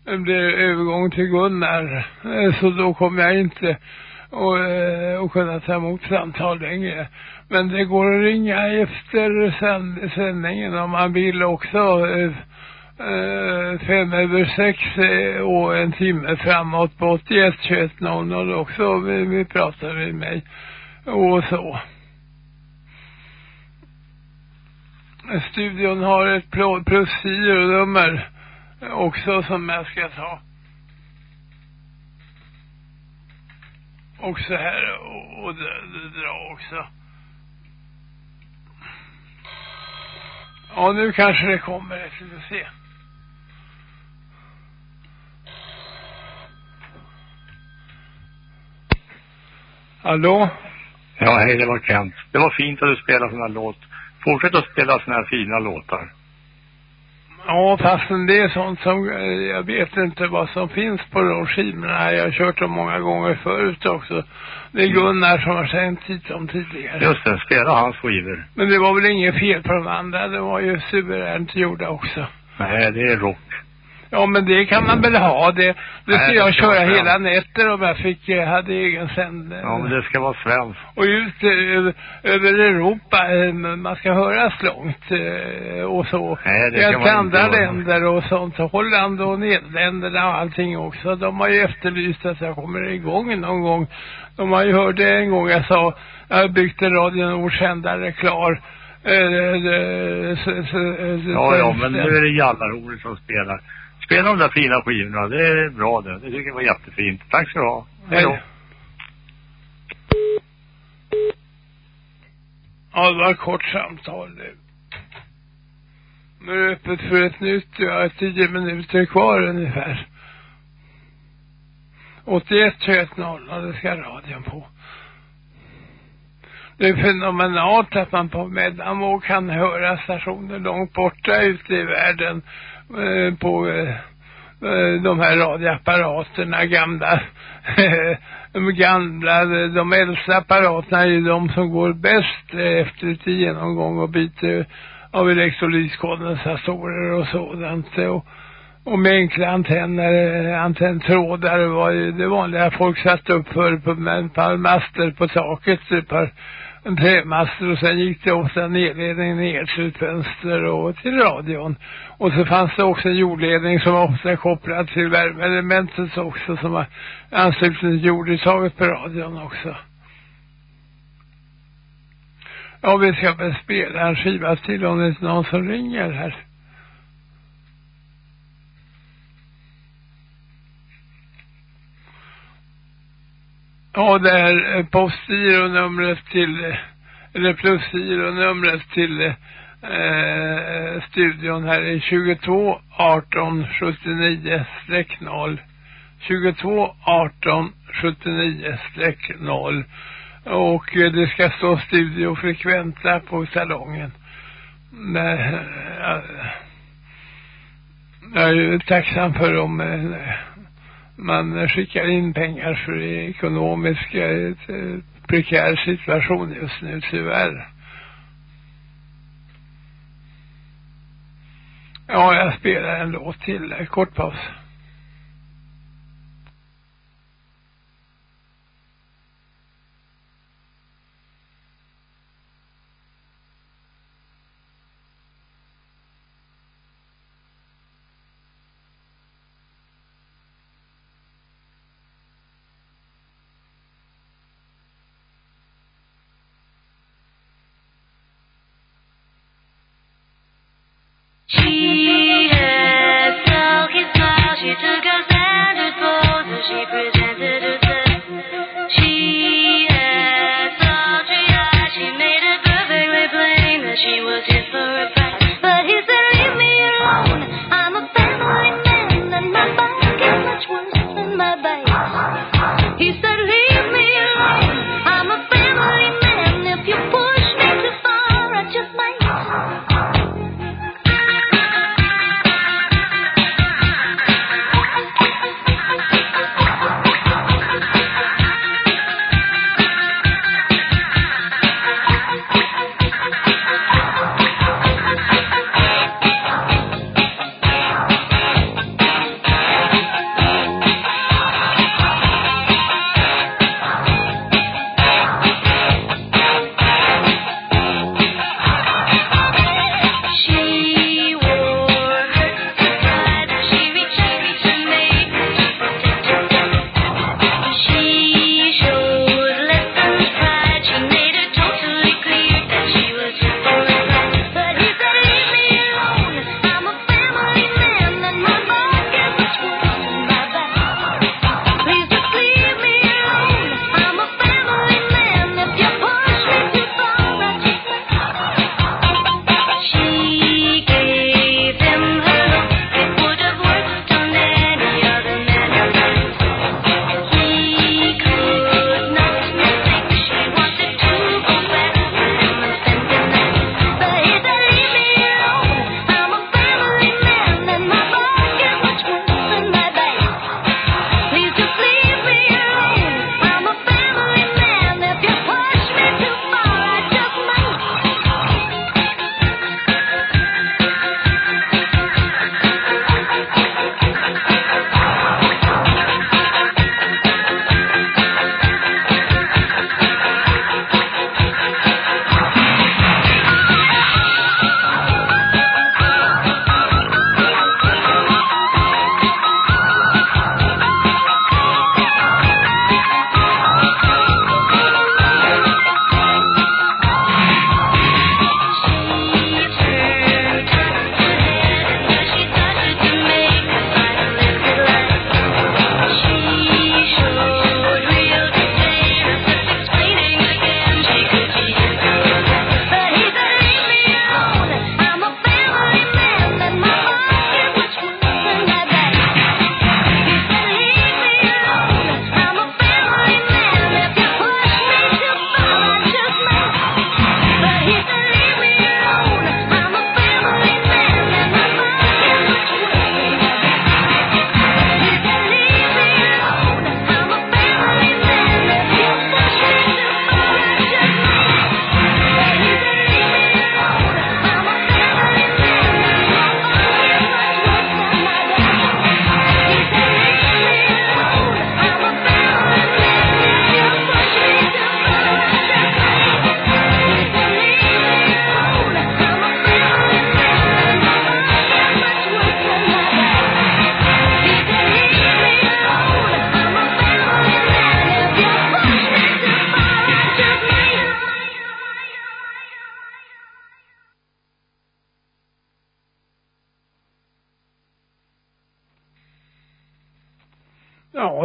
Det blir övergång till Gunnar. Eh, så då kommer jag inte och, eh, och kunna ta emot samtal längre. Men det går att ringa efter sänd sändningen om man vill också. Eh, eh fem över sex eh, och en timme framåt på 81 21 00 också. Vi, vi pratar med mig och så. Studion har ett plå- plus nummer också som jag ska ta. Och så här och, och dra, också. Ja, nu kanske det kommer. Vi får se. Hallå? Ja, hej, det var Kent. Det var fint att du spelade sån här låt. Fortsätt att spela såna här fina låtar. Ja, fastän det är sånt som, eh, jag vet inte vad som finns på de skivorna. Jag har kört dem många gånger förut också. Det är Gunnar som har sänt hit dem tidigare. Just det, spela hans skivor. Men det var väl inget fel på de andra. Det var ju suveränt gjorda också. Nej, det är rock. Ja, men det kan man väl ha. Det, det Nej, jag köra hela nätter om jag fick, eh, hade egen sänd. Ja, men det ska vara svenskt. Och ut eh, över, över Europa, eh, man ska höras långt och så. Nej, det Jag kan inte andra göra. länder och sånt. Holland och Nederländerna och allting också. De har ju efterlyst att jag kommer igång någon gång. De har ju hört det en gång jag sa, jag har byggt en Radio Nord-sändare klar. Ja, ja, men nu är det Jallarhornet som spelar. Spela de där fina skivorna, det är bra det. Det tycker jag var jättefint. Tack ska du ha. Hej då. Hej. Ja, det var ett kort samtal nu. Nu är det öppet för ett nytt. Jag har tio minuter kvar ungefär. 81 21 0, det ska radion på. Det är fenomenalt att man på mellanvåg kan höra stationer långt borta ute i världen Eh, på eh, eh, de här radioapparaterna, gamla, de gamla, de äldsta apparaterna är ju de som går bäst efter ett genomgång och byte av elektrolyskondensatorer och sådant. Och, och med enkla antenner, antenntrådar var ju det vanliga folk satte upp för på med ett par master på taket, ett par trämaster och sen gick det också en elledning ner till ett fönster och till radion. Och så fanns det också en jordledning som var ofta kopplad till värmeelementet också som var ansluten till jorduttaget på radion också. Ja, vi ska väl spela en skiva till om det är någon som ringer här. Ja, det är eh, postgironumret till, eh, eller plusgironumret till eh, eh, studion här är 22 18 79 0. 22 18 79 0. Och det ska stå studiofrekventa på salongen. Men, jag, jag är ju tacksam för dem. eh, man skickar in pengar för det ekonomiska eh, prekär situation just nu tyvärr. Ja, jag spelar en låt till. Eh, kort paus.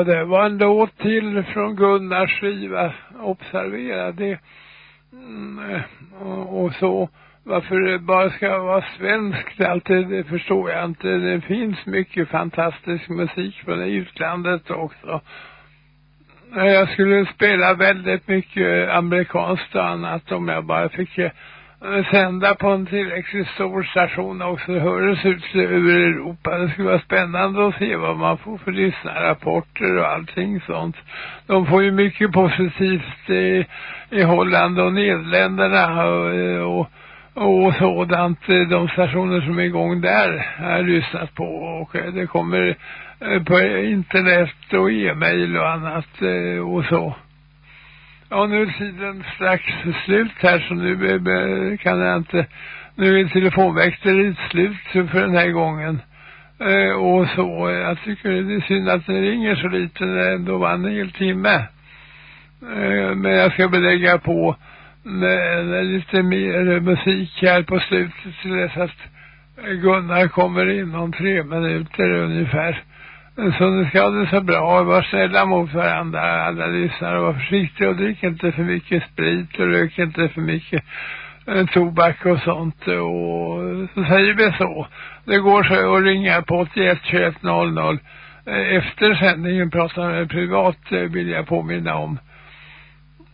Ja, det var en låt till från Gunnars skiva. Observera det. Mm, och, och så. Varför det bara ska vara svenskt alltid, det förstår jag inte. Det finns mycket fantastisk musik från utlandet också. Eh, jag skulle spela väldigt mycket amerikanskt och annat om jag bara fick eh, sända på en tillräckligt stor station också. Det hördes ut över Europa. Det skulle vara spännande att se vad man får för lyssnarrapporter och allting sånt. De får ju mycket positivt i, i Holland och Nederländerna och, och och sådant, de stationer som är igång där har jag lyssnat på och det kommer eh, på internet och e-mail och annat eh, och så. Ja, nu är tiden strax slut här så nu kan jag inte, nu är telefonväxteriet slut för den här gången. Eh, och så, jag tycker det är synd att den ringer så lite när det ändå var en hel timme. Eh, men jag ska belägga på med, med lite mer musik här på slutet till dess att Gunnar kommer in om tre minuter ungefär. Så nu ska ha det så bra och snälla mot varandra, alla lyssnare. Var försiktiga och drick inte för mycket sprit och rök inte för mycket eh, tobak och sånt. Och så säger vi så. Det går så att ringa på 81 21 00. Efter sändningen pratar med privat eh, vill jag påminna om.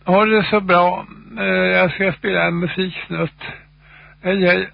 Ha det så bra. Eh, jag ska spela en musiksnutt. Hej hej.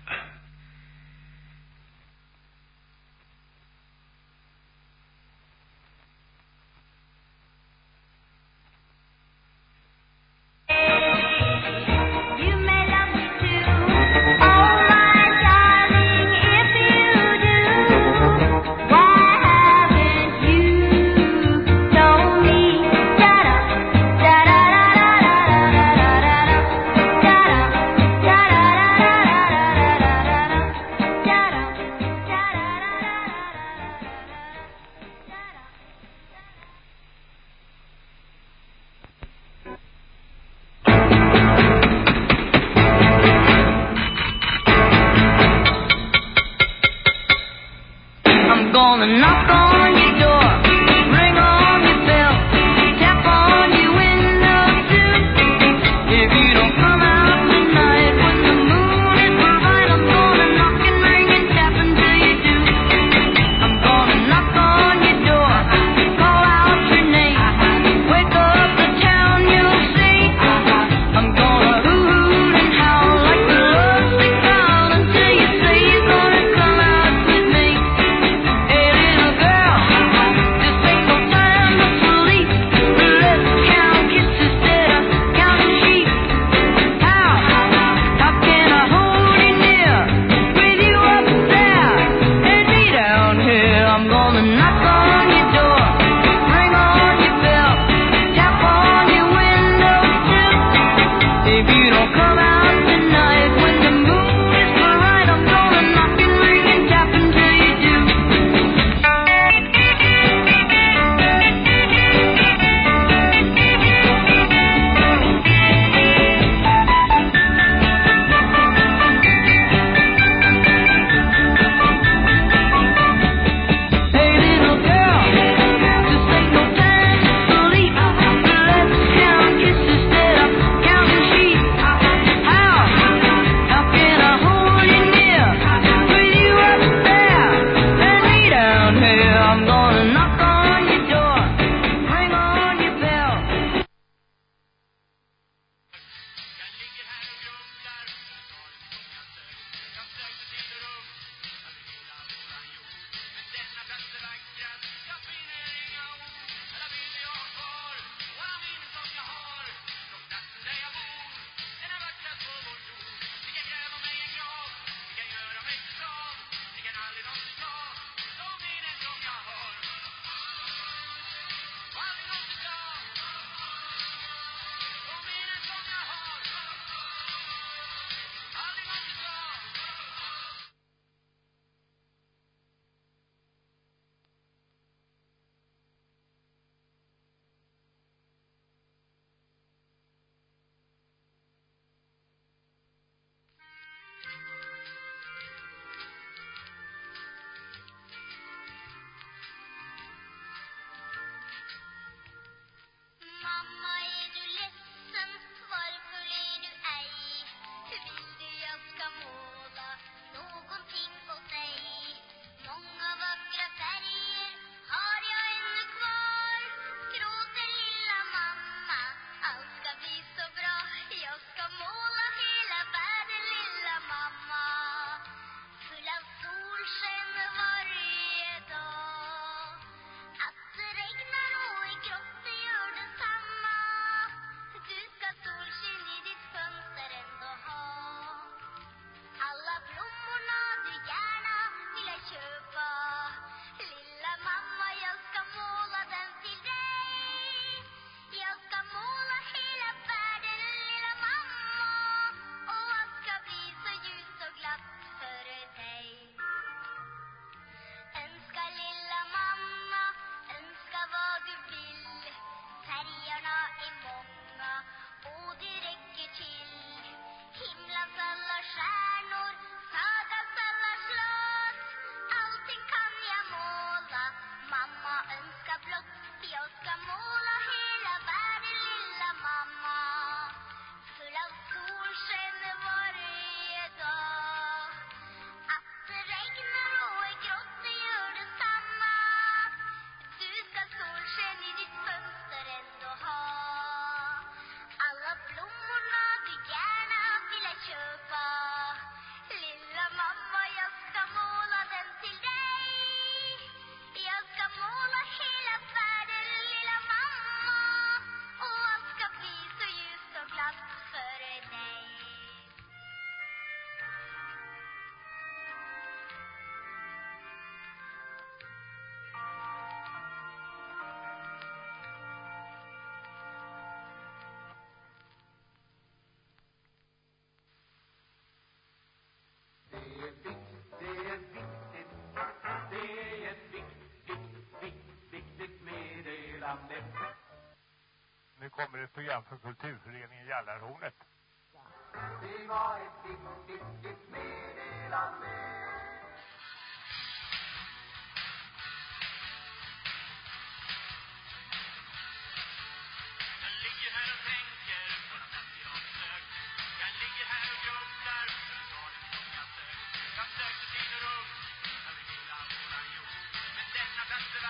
är viktigt, det är viktigt, det är ett vikt, viktigt, vikt, viktigt meddelande. Nu kommer ett program för kulturföreningen Jallarhornet. Det var ett viktigt, viktigt meddelande.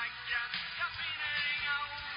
tanken, jag finner inga ord.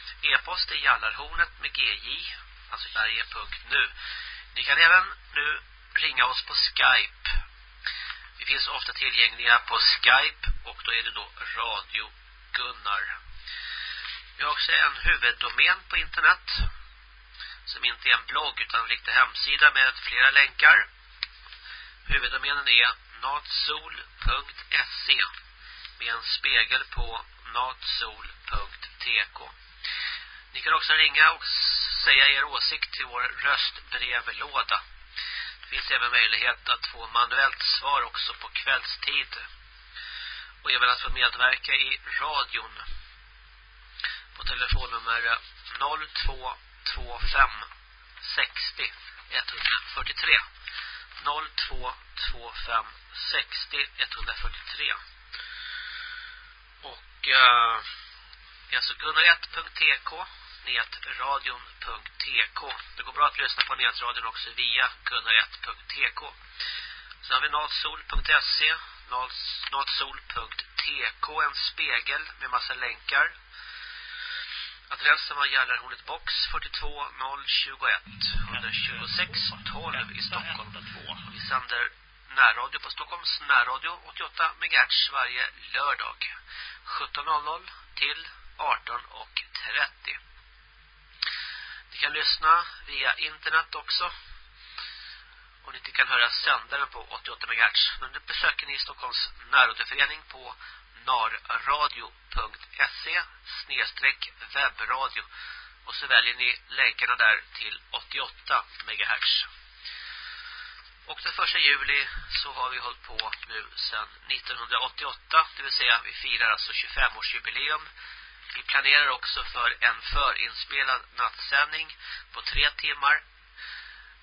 E-post är jallarhornet med gj, alltså sverige.nu. Ni kan även nu ringa oss på Skype. Vi finns ofta tillgängliga på Skype och då är det då Radio Gunnar. Vi har också en huvuddomän på internet som inte är en blogg utan en riktig hemsida med flera länkar. Huvuddomänen är natsol.se med en spegel på natsol.tk. Ni kan också ringa och säga er åsikt till vår röstbrevlåda. Det finns även möjlighet att få manuellt svar också på kvällstid. Och även att få medverka i radion. På telefonnummer 0225 60 143. 0225 60 143. Och uh, det är alltså gunnar1.tk netradion.tk Det går bra att lyssna på netradion också via gunnar1.tk Sen har vi natsol.se natsol.tk En spegel med massa länkar. Adressen var Gällarhornet box 42021 126 12 i Stockholm. Vi sänder närradio på Stockholms närradio 88 MHz varje lördag. 17.00 till 18.30. Ni kan lyssna via internet också. Om ni inte kan höra sändaren på 88 MHz. Men nu besöker ni Stockholms närradioförening på narradio.se webbradio och så väljer ni länkarna där till 88 MHz. Och den första juli så har vi hållit på nu sedan 1988, det vill säga vi firar alltså 25-årsjubileum. Vi planerar också för en förinspelad nattsändning på tre timmar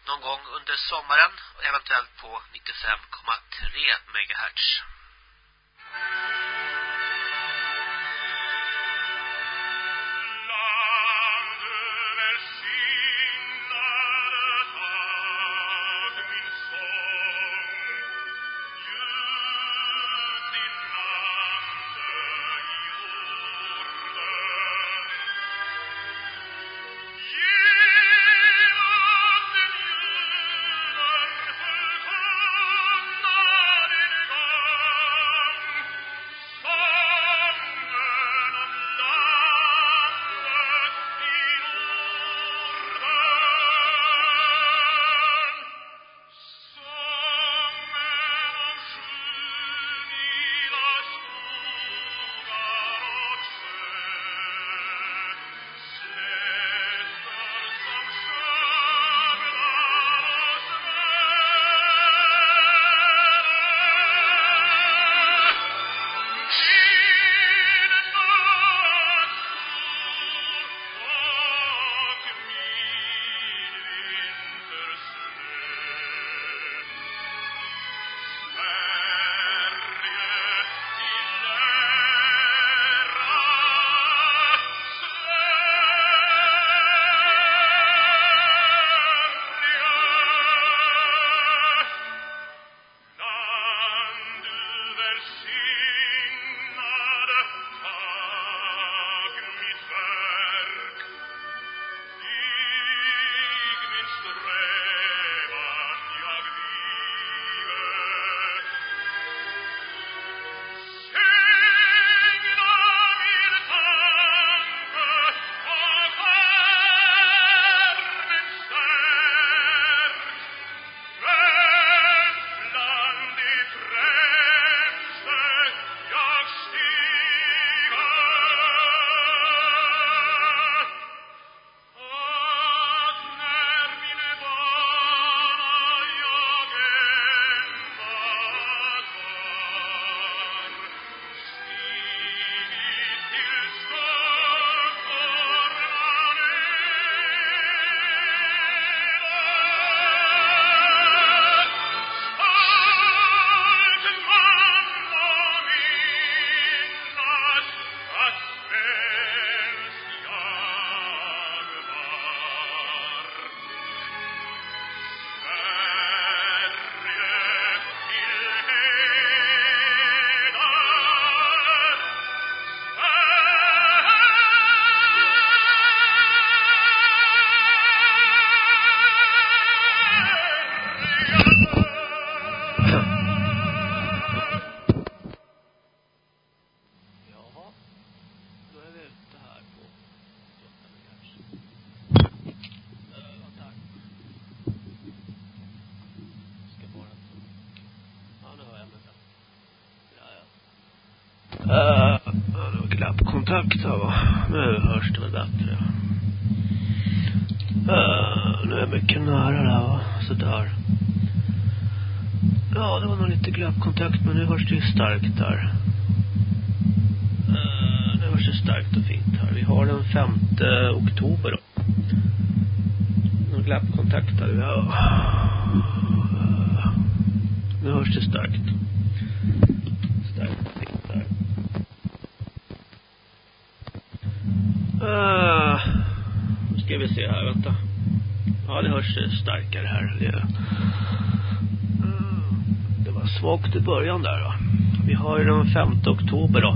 någon gång under sommaren och eventuellt på 95,3 MHz. Kontakt, men nu hörs det ju starkt där. Vi har ju den 5 oktober då.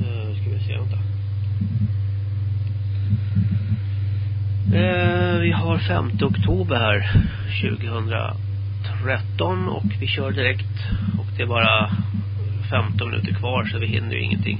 Uh, ska vi se, vänta. Uh, vi har 5 oktober här 2013 och vi kör direkt och det är bara 15 minuter kvar så vi hinner ju ingenting.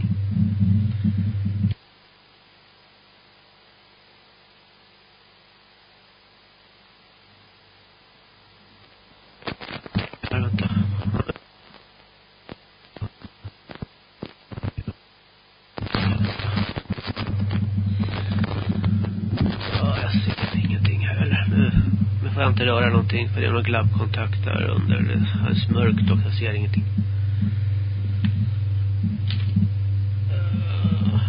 Röra på det är någon glappkontakt där under. Det är mörkt och jag ser ingenting. Eh,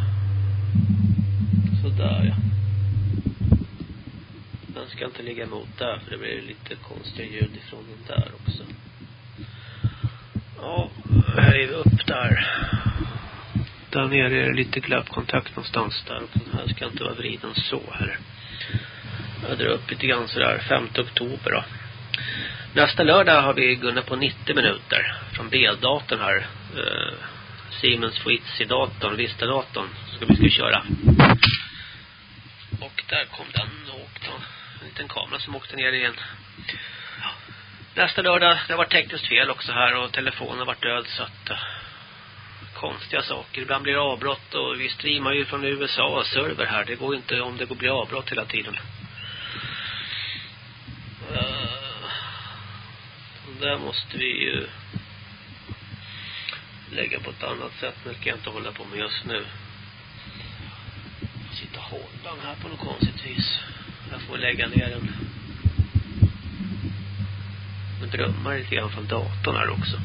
sådär ja. Den ska inte ligga emot där för det blir lite konstiga ljud ifrån den där också. Ja, här är vi upp där. Där nere är det lite glappkontakt någonstans där och den här ska inte vara vriden så här. Jag drar upp lite grann sådär 5 oktober då. Nästa lördag har vi Gunnar på 90 minuter från B-datorn här. Eh, Siemens Fritzi-datorn, Vista-datorn som vi ska köra. Och där kom den och åkte en liten kamera som åkte ner igen. Ja. Nästa lördag, det har varit tekniskt fel också här och telefonen har varit död så att uh, konstiga saker. Ibland blir det avbrott och vi streamar ju från USA server här. Det går inte om det går blir avbrott hela tiden. Uh, där måste vi ju lägga på ett annat sätt. Nu ska jag inte hålla på med just nu. Sitta och hålla den här på något konstigt vis. Jag får lägga ner den. Jag drömmar lite grann från datorn här också.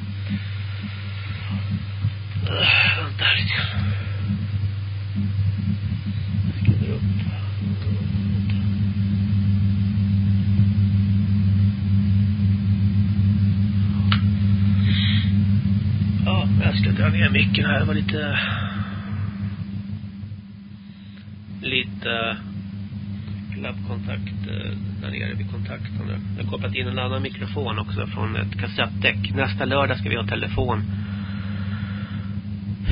Äh, vänta här lite grann. Jag ska dra upp. Ja, jag drar dra ner micken här. Det var lite... Lite labbkontakt eh, där nere vid kontakten. Jag har kopplat in en annan mikrofon också från ett kassettdäck. Nästa lördag ska vi ha telefon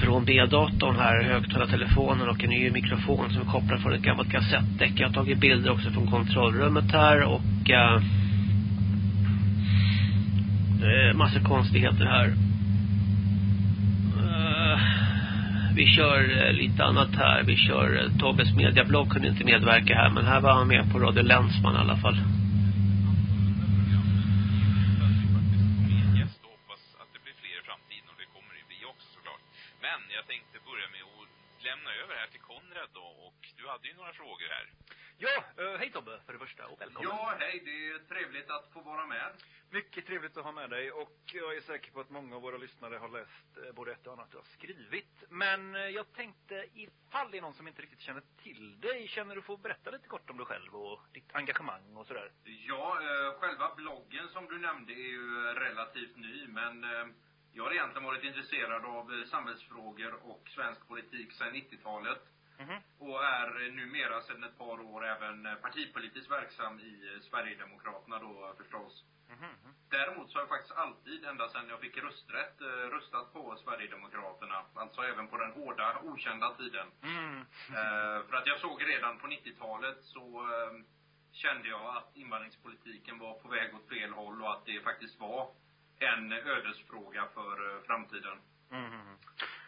från B-datorn här, högtalartelefonen och en ny mikrofon som är kopplad från ett gammalt kassettdäck. Jag har tagit bilder också från kontrollrummet här och äh, massa konstigheter här. Vi kör eh, lite annat här. Vi kör eh, Tobbes mediablogg kunde inte medverka här men här var han med på Radio Länsman i alla fall. Men jag tänkte börja med att lämna över här till Konrad då och du hade ju några frågor här. Ja, uh, hej Tobbe för det första och välkommen. Ja, hej. Det är trevligt att få vara med. Mycket trevligt att ha med dig och jag är säker på att många av våra lyssnare har läst eh, både ett och annat du har skrivit. Men eh, jag tänkte ifall det är någon som inte riktigt känner till dig, känner du få berätta lite kort om dig själv och ditt engagemang och sådär? Ja, eh, själva bloggen som du nämnde är ju relativt ny, men eh, jag har egentligen varit intresserad av eh, samhällsfrågor och svensk politik sedan 90-talet. Mhm. Och är numera sedan ett par år även partipolitiskt verksam i Sverigedemokraterna då förstås. Mhm. Däremot så har jag faktiskt alltid, ända sedan jag fick rösträtt, eh, röstat på Sverigedemokraterna. Alltså även på den hårda, okända tiden. Mm. Eh, för att jag såg redan på 90-talet så eh, kände jag att invandringspolitiken var på väg åt fel håll och att det faktiskt var en ödesfråga för eh, framtiden. Mhm.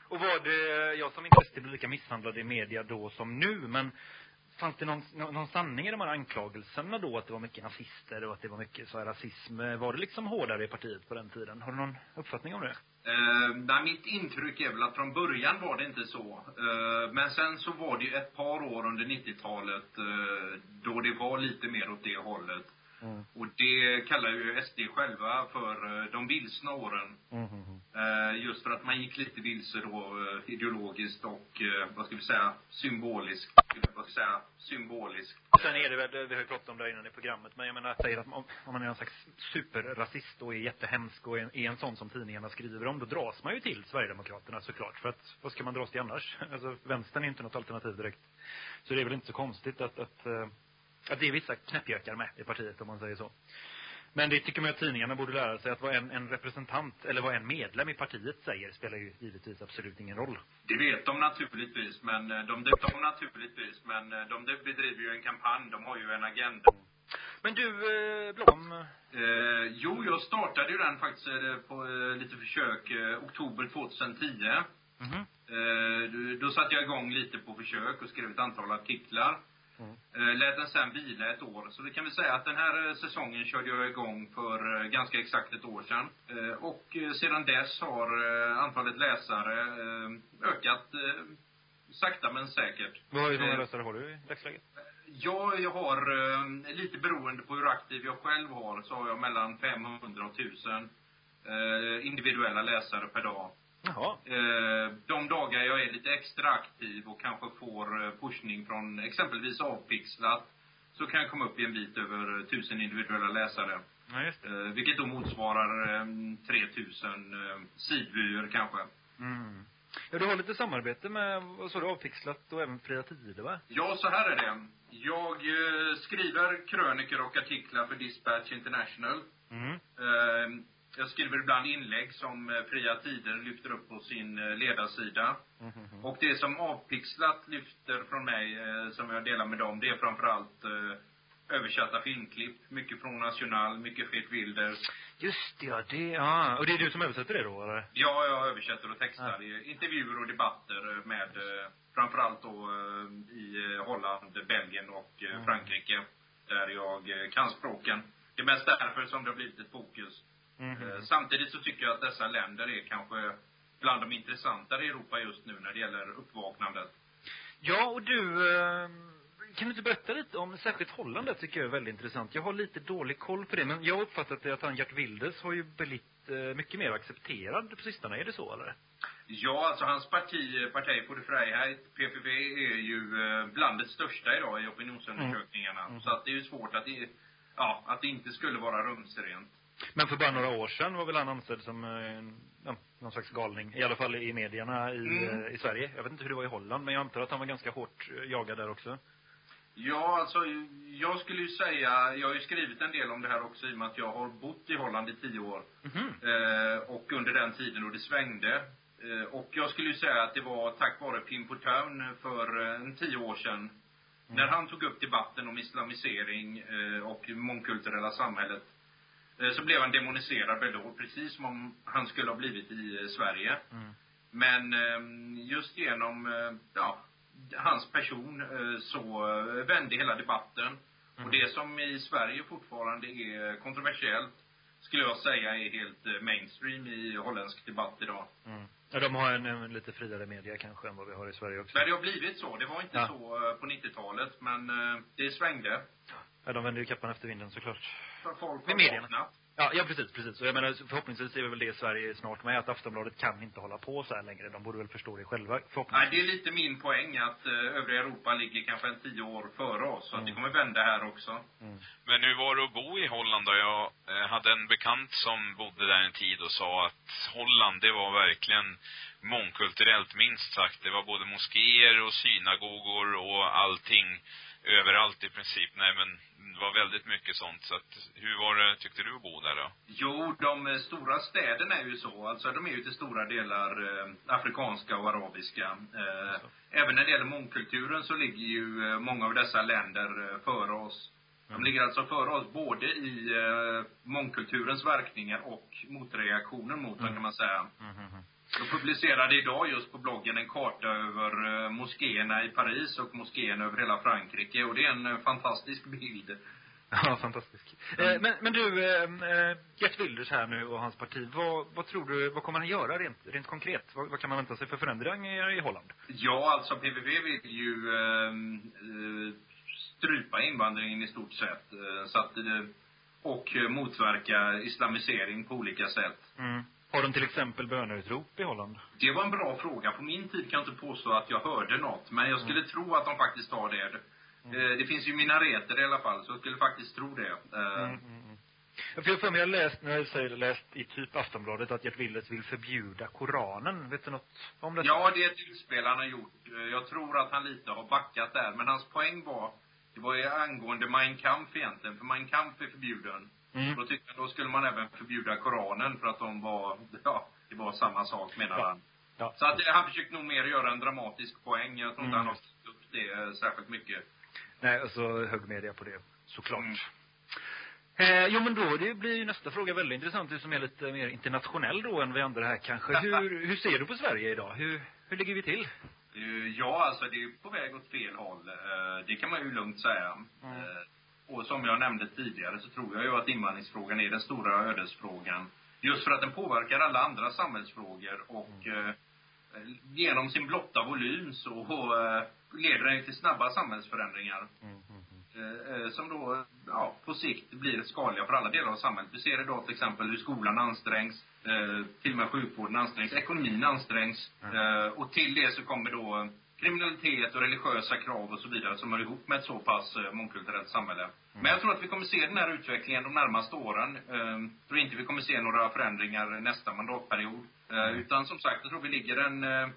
Och var det, jag som inte blev lika misshandlad i media då som nu, men fanns det någon, någon någon sanning i de här anklagelserna då att det var mycket nazister och att det var mycket så här rasism? Var det liksom hårdare i partiet på den tiden? Har du någon uppfattning om det? Eh, nej, mitt intryck är väl att från början var det inte så. Eh, men sen så var det ju ett par år under 90-talet eh, då det var lite mer åt det hållet. Mm. Och det kallar ju SD själva för eh, de vilsna åren. Mm, mm, mm. Eh, just för att man gick lite vilse då eh, ideologiskt och, vad ska vi säga, symboliskt. Vad ska vi säga, symboliskt. Sen är det väl, vi har ju pratat om det innan i programmet, men jag menar, jag säger att om, om man är någon slags superrasist och är jättehemsk och är, är en sån som tidningarna skriver om, då dras man ju till Sverigedemokraterna såklart. För att, vad ska man dras till annars? Alltså, vänstern är inte något alternativ direkt. Så det är väl inte så konstigt att, att, att det är vissa knäppjökar med i partiet, om man säger så. Men det tycker man att tidningarna borde lära sig, att vad en, en representant, eller vad en medlem i partiet säger, spelar ju givetvis absolut ingen roll. Det vet de naturligtvis, men eh, de, de, naturligtvis, men eh, de, de bedriver ju en kampanj, de har ju en agenda. Men du, eh, Blom? Eh, jo, jag startade ju den faktiskt eh, på eh, lite försök eh, oktober 2010. Mhm. Eh, då- då satte jag igång lite på försök och skrev ett antal artiklar. Mm. Eh, lät den sen vila ett år. Så det kan vi säga att den här eh, säsongen körde jag igång för eh, ganska exakt ett år sedan. Och sedan dess har antalet läsare ökat sakta men säkert. Vad, hur många läsare har du i dagsläget? Ja, jag har, lite beroende på hur aktiv jag själv har, så har jag mellan 500 och 1000 eh, individuella läsare per dag. Jaha. Eh, de dagar jag är lite extra aktiv och kanske får eh, pushning från exempelvis Avpixlat, så kan jag komma upp i en bit över 1000 individuella läsare. Ja, just det. Eh, vilket då motsvarar eh, 3000 eh, sidvyer kanske. Mm. Ja, du har lite samarbete med, vad sa du, Avpixlat och även Fria Tider, va? Ja, så här är det. Jag eh, skriver krönikor och artiklar för Dispatch International. Mm. Eh, jag skriver ibland inlägg som eh, Fria Tider lyfter upp på sin eh, ledarsida. Mm. Och det som Avpixlat lyfter från mig, eh, som jag delar med dem, det är framförallt översatta filmklipp. Mycket från National, mycket Fritt Wilder. Just det, ja, det, ja. Och det är du som översätter det då, eller? Ja, jag översätter och textar i intervjuer och debatter med framförallt då i Holland, Belgien och Mm. Frankrike. Där jag kan språken. Det är mest därför som det har blivit ett fokus. Mm. Samtidigt så tycker jag att dessa länder är kanske bland de intressantare i Europa just nu när det gäller uppvaknandet. Ja, och du, eh, kan du inte berätta lite om, särskilt Holland där tycker jag är väldigt intressant. Jag har lite dålig koll på det, men jag har uppfattat det att han Gert Wilders har ju blivit eh, mycket mer accepterad på sistone. Är det så, eller? Ja, alltså hans parti, Partei för Freiheit, PPV, är ju bland det största idag i opinionsundersökningarna. Så att det är ju svårt att det, ja, att det inte skulle vara rumsrent. Men för bara några år sedan var väl han ansedd som eh, ja, någon slags galning. I alla fall i medierna i, Mm. eh, i Sverige. Jag vet inte hur det var i Holland, men jag antar att han var ganska hårt eh, jagad där också. Ja, alltså jag skulle ju säga, jag har ju skrivit en del om det här också i och med att jag har bott i Holland i tio år. Mhm. Eh, och under den tiden då det svängde. Eh, och jag skulle ju säga att det var tack vare Pim Fortuyn för eh, en tio år sedan. När han tog upp debatten om islamisering eh, och mångkulturella samhället. Eh, så blev han demoniserad väldigt hårt, precis som om han skulle ha blivit i eh, Sverige. Mm. Men eh, just genom, eh, ja, hans person så vände hela debatten. Och det som i Sverige fortfarande är kontroversiellt skulle jag säga är helt mainstream i holländsk debatt idag. Mm. Ja, de har en, en lite friare media kanske än vad vi har i Sverige också. Men det har blivit så. Det var inte Ja. så på 90-talet, men det svängde. Ja, de vänder ju kappan efter vinden såklart. För folk Med har medierna. Ja, ja precis, precis. Och jag menar, förhoppningsvis är väl det i Sverige snart med att Aftonbladet kan inte hålla på så här längre. De borde väl förstå det själva, Nej, det är lite min poäng att eh, övriga Europa ligger kanske en tio år före oss. Så Mm. att det kommer vända här också. Men hur var det att bo i Holland då? Jag eh, hade en bekant som bodde där en tid och sa att Holland, det var verkligen mångkulturellt minst sagt. Det var både moskéer och synagogor och allting överallt i princip. Nej men, det var väldigt mycket sånt. Så att, hur var det, tyckte du att bo där då? Jo, de eh, stora städerna är ju så. Alltså de är ju till stora delar eh, afrikanska och arabiska. Eh, även när det gäller mångkulturen så ligger ju eh, många av dessa länder eh, före oss. De ligger alltså före oss både i eh, mångkulturens verkningar och motreaktioner mot dem kan man säga. Jag publicerade idag just på bloggen en karta över eh, moskéerna i Paris och moskéerna över hela Frankrike och det är en eh, fantastisk bild. Ja, fantastisk. Eh, men, men du, eh, Gert Wilders här nu och hans parti, vad, vad tror du, vad kommer han göra rent, rent konkret? Vad, vad kan man vänta sig för förändringar i Holland? Ja, alltså PVV vill ju eh, strypa invandringen i stort sett. Eh, så att, och motverka islamisering på olika sätt. Mm. Har de till exempel bönerutrop i Holland? Det var en bra fråga. På min tid kan jag inte påstå att jag hörde något. Men jag skulle tro att de faktiskt har det. Eh, Det finns ju minareter i alla fall, så jag skulle faktiskt tro det. Eh, Mm, mm, mm. Jag får för mig, jag har läst, nu har jag läst i typ Aftonbladet att Gert Wilders vill förbjuda Koranen. Vet du något om det? Ja, det är ett utspel han har gjort. Jag tror att han lite har backat där. Men hans poäng var, det var ju angående Mein Kampf egentligen. För Mein Kampf är förbjuden. Mm. Då tyckte då skulle man även förbjuda Koranen för att de var, ja, det var samma sak menar Ja. han. Ja. Så att han försökte nog mer göra en dramatisk poäng. Jag tror inte Mm. han har ställt upp det eh, särskilt mycket. Nej, alltså hög media på det, såklart. Mm. Eh, jo men då, det blir ju nästa fråga väldigt intressant, du som är lite mer internationell då än vi andra här kanske. Hur, hur ser du på Sverige idag? Hur, hur ligger vi till? Eh, Ja, alltså det är på väg åt fel håll. Eh, Det kan man ju lugnt säga. Eh, Och som jag nämnde tidigare så tror jag ju att invandringsfrågan är den stora ödesfrågan. Just för att den påverkar alla andra samhällsfrågor och eh, genom sin blotta volym så eh, leder den till snabba samhällsförändringar. Eh, eh, som då, ja, på sikt blir skadliga för alla delar av samhället. Vi ser idag till exempel hur skolan ansträngs, eh, till och med sjukvården ansträngs, ekonomin ansträngs. Eh, och till det så kommer då kriminalitet och religiösa krav och så vidare som hör ihop med ett så pass eh, mångkulturellt samhälle. Men jag tror att vi kommer se den här utvecklingen de närmaste åren. Eh, tror inte vi kommer se några förändringar nästa mandatperiod. Eh, utan som sagt, jag tror vi ligger en, eh,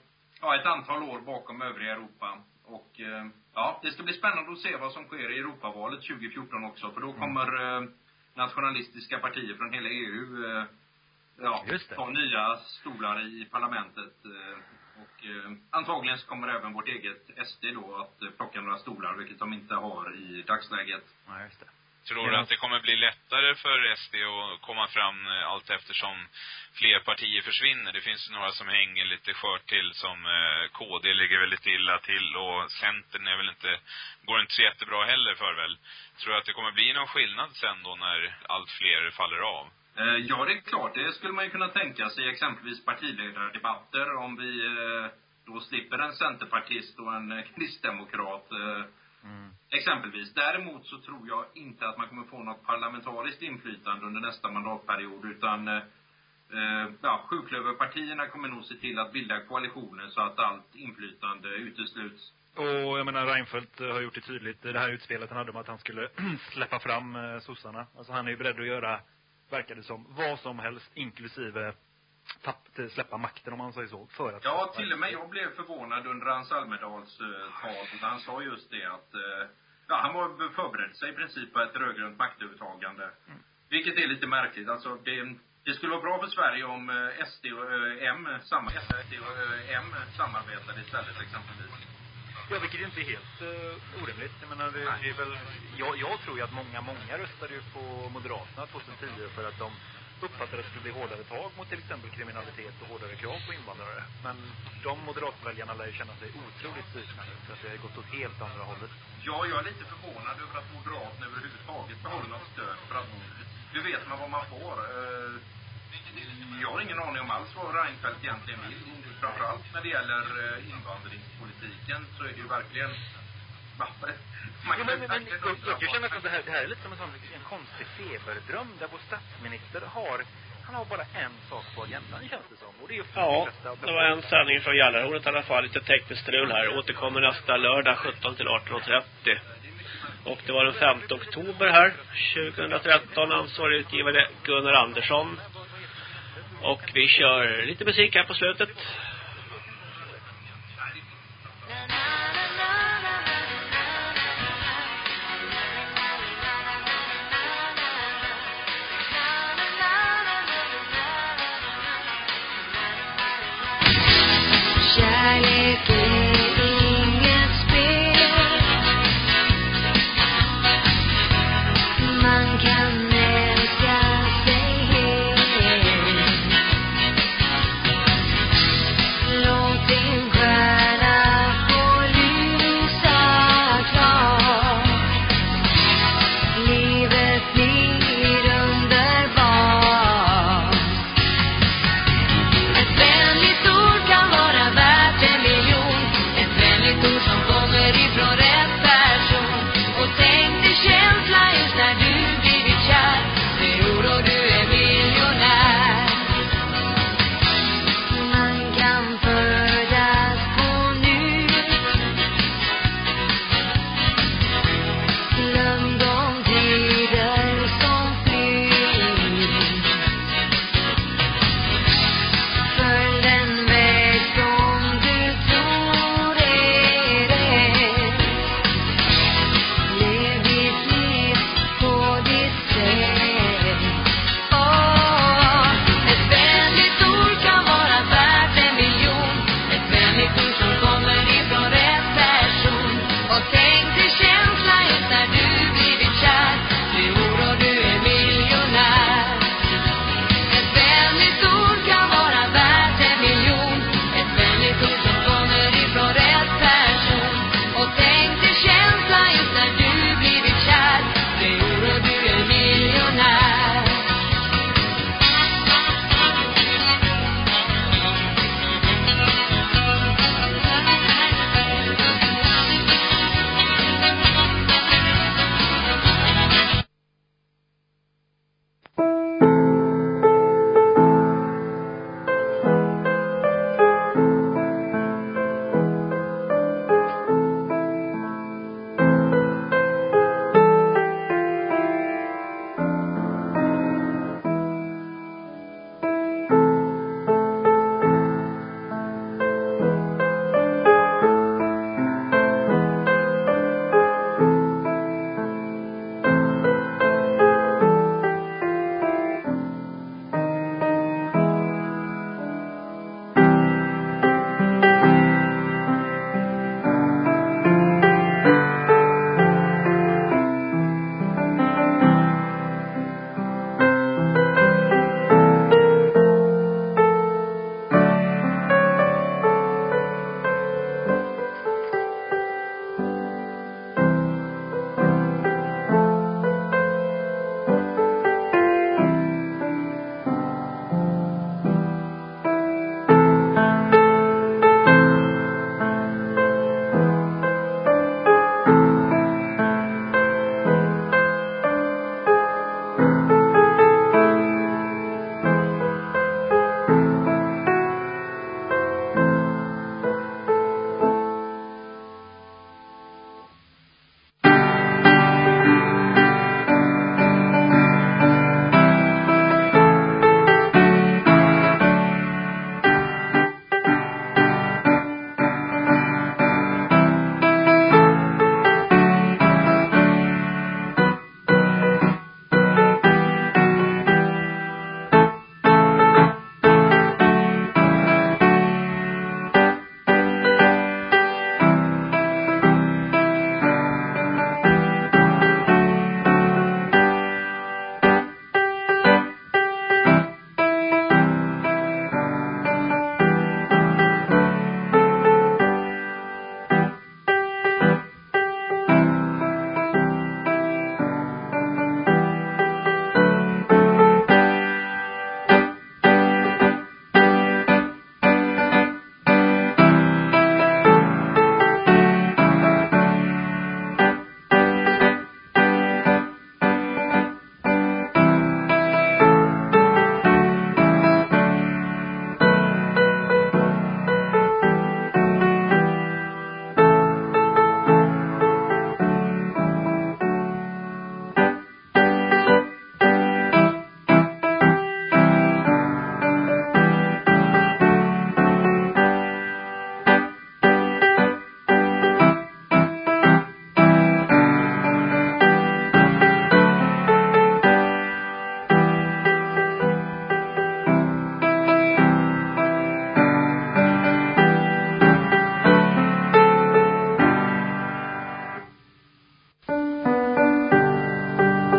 ja, ett antal år bakom övriga Europa. Och eh, ja, det ska bli spännande att se vad som sker i Europavalet 2014 också. För då kommer eh, nationalistiska partier från hela EU eh, ja, ta nya stolar i parlamentet. Eh, och eh, antagligen så kommer även vårt eget SD då att eh, plocka några stolar, vilket de inte har i dagsläget. Nej, just det. Tror du att det kommer bli lättare för SD att komma fram eh, allt eftersom fler partier försvinner? Det finns ju några som hänger lite skört till som eh, KD ligger väldigt illa till och Centern är väl inte, går inte så jättebra heller för väl. Tror du att det kommer bli någon skillnad sen då när allt fler faller av? Eh, Ja, det är klart. Det skulle man ju kunna tänka sig exempelvis partiledardebatter om vi eh, då slipper en centerpartist och en eh, kristdemokrat. eh, Exempelvis. Däremot så tror jag inte att man kommer få något parlamentariskt inflytande under nästa mandatperiod utan eh, ja, sjuklöverpartierna kommer nog se till att bilda koalitioner så att allt inflytande utesluts. Och jag menar Reinfeldt har gjort det tydligt, det här utspelet han hade om att han skulle släppa fram eh, sossarna. Alltså han är ju beredd att göra, verkar det som, vad som helst inklusive tapp, släppa makten om man säger så, för att Ja, till och med jag blev förvånad under hans Almedals eh, tal han sa just det att eh, ja, han var förberedd sig i princip på ett rödgrönt maktövertagande. Vilket är lite märkligt. Alltså det, det skulle vara bra för Sverige om eh, SD och M, samma, SD och M samarbetade istället exempelvis. Ja, vilket inte är helt uh, orimligt. Jag menar, det, det är väl, jag, jag tror ju att många, många röstade ju på Moderaterna 2010 för att de uppfattade att det skulle bli hårdare tag mot till exempel kriminalitet och hårdare krav på invandrare. Men de moderatväljarna lär ju känna sig otroligt svikna nu för att det har gått åt helt andra hållet. Ja, jag är lite förvånad över att Moderaterna överhuvudtaget behåller något stöd för att nu vet man vad man får. Eh, Jag har ingen aning om alls vad Reinfeldt egentligen vill. Framförallt när det gäller eh, invandringspolitiken så är det ju verkligen... Man kan men, men, men jag, jag kan känna att det här, det här är lite som en sån en konstig feberdröm där vår statsminister har han har bara en sak på agendan känns det som. Och det är Ja, det var en sändning från Jallarhornet i alla fall. Lite tekniskt strul här. Återkommer nästa lördag 17 till 18.30. Och det var den 5 oktober här 2013. Ansvarig utgivare Gunnar Andersson. Och vi kör lite musik här på slutet.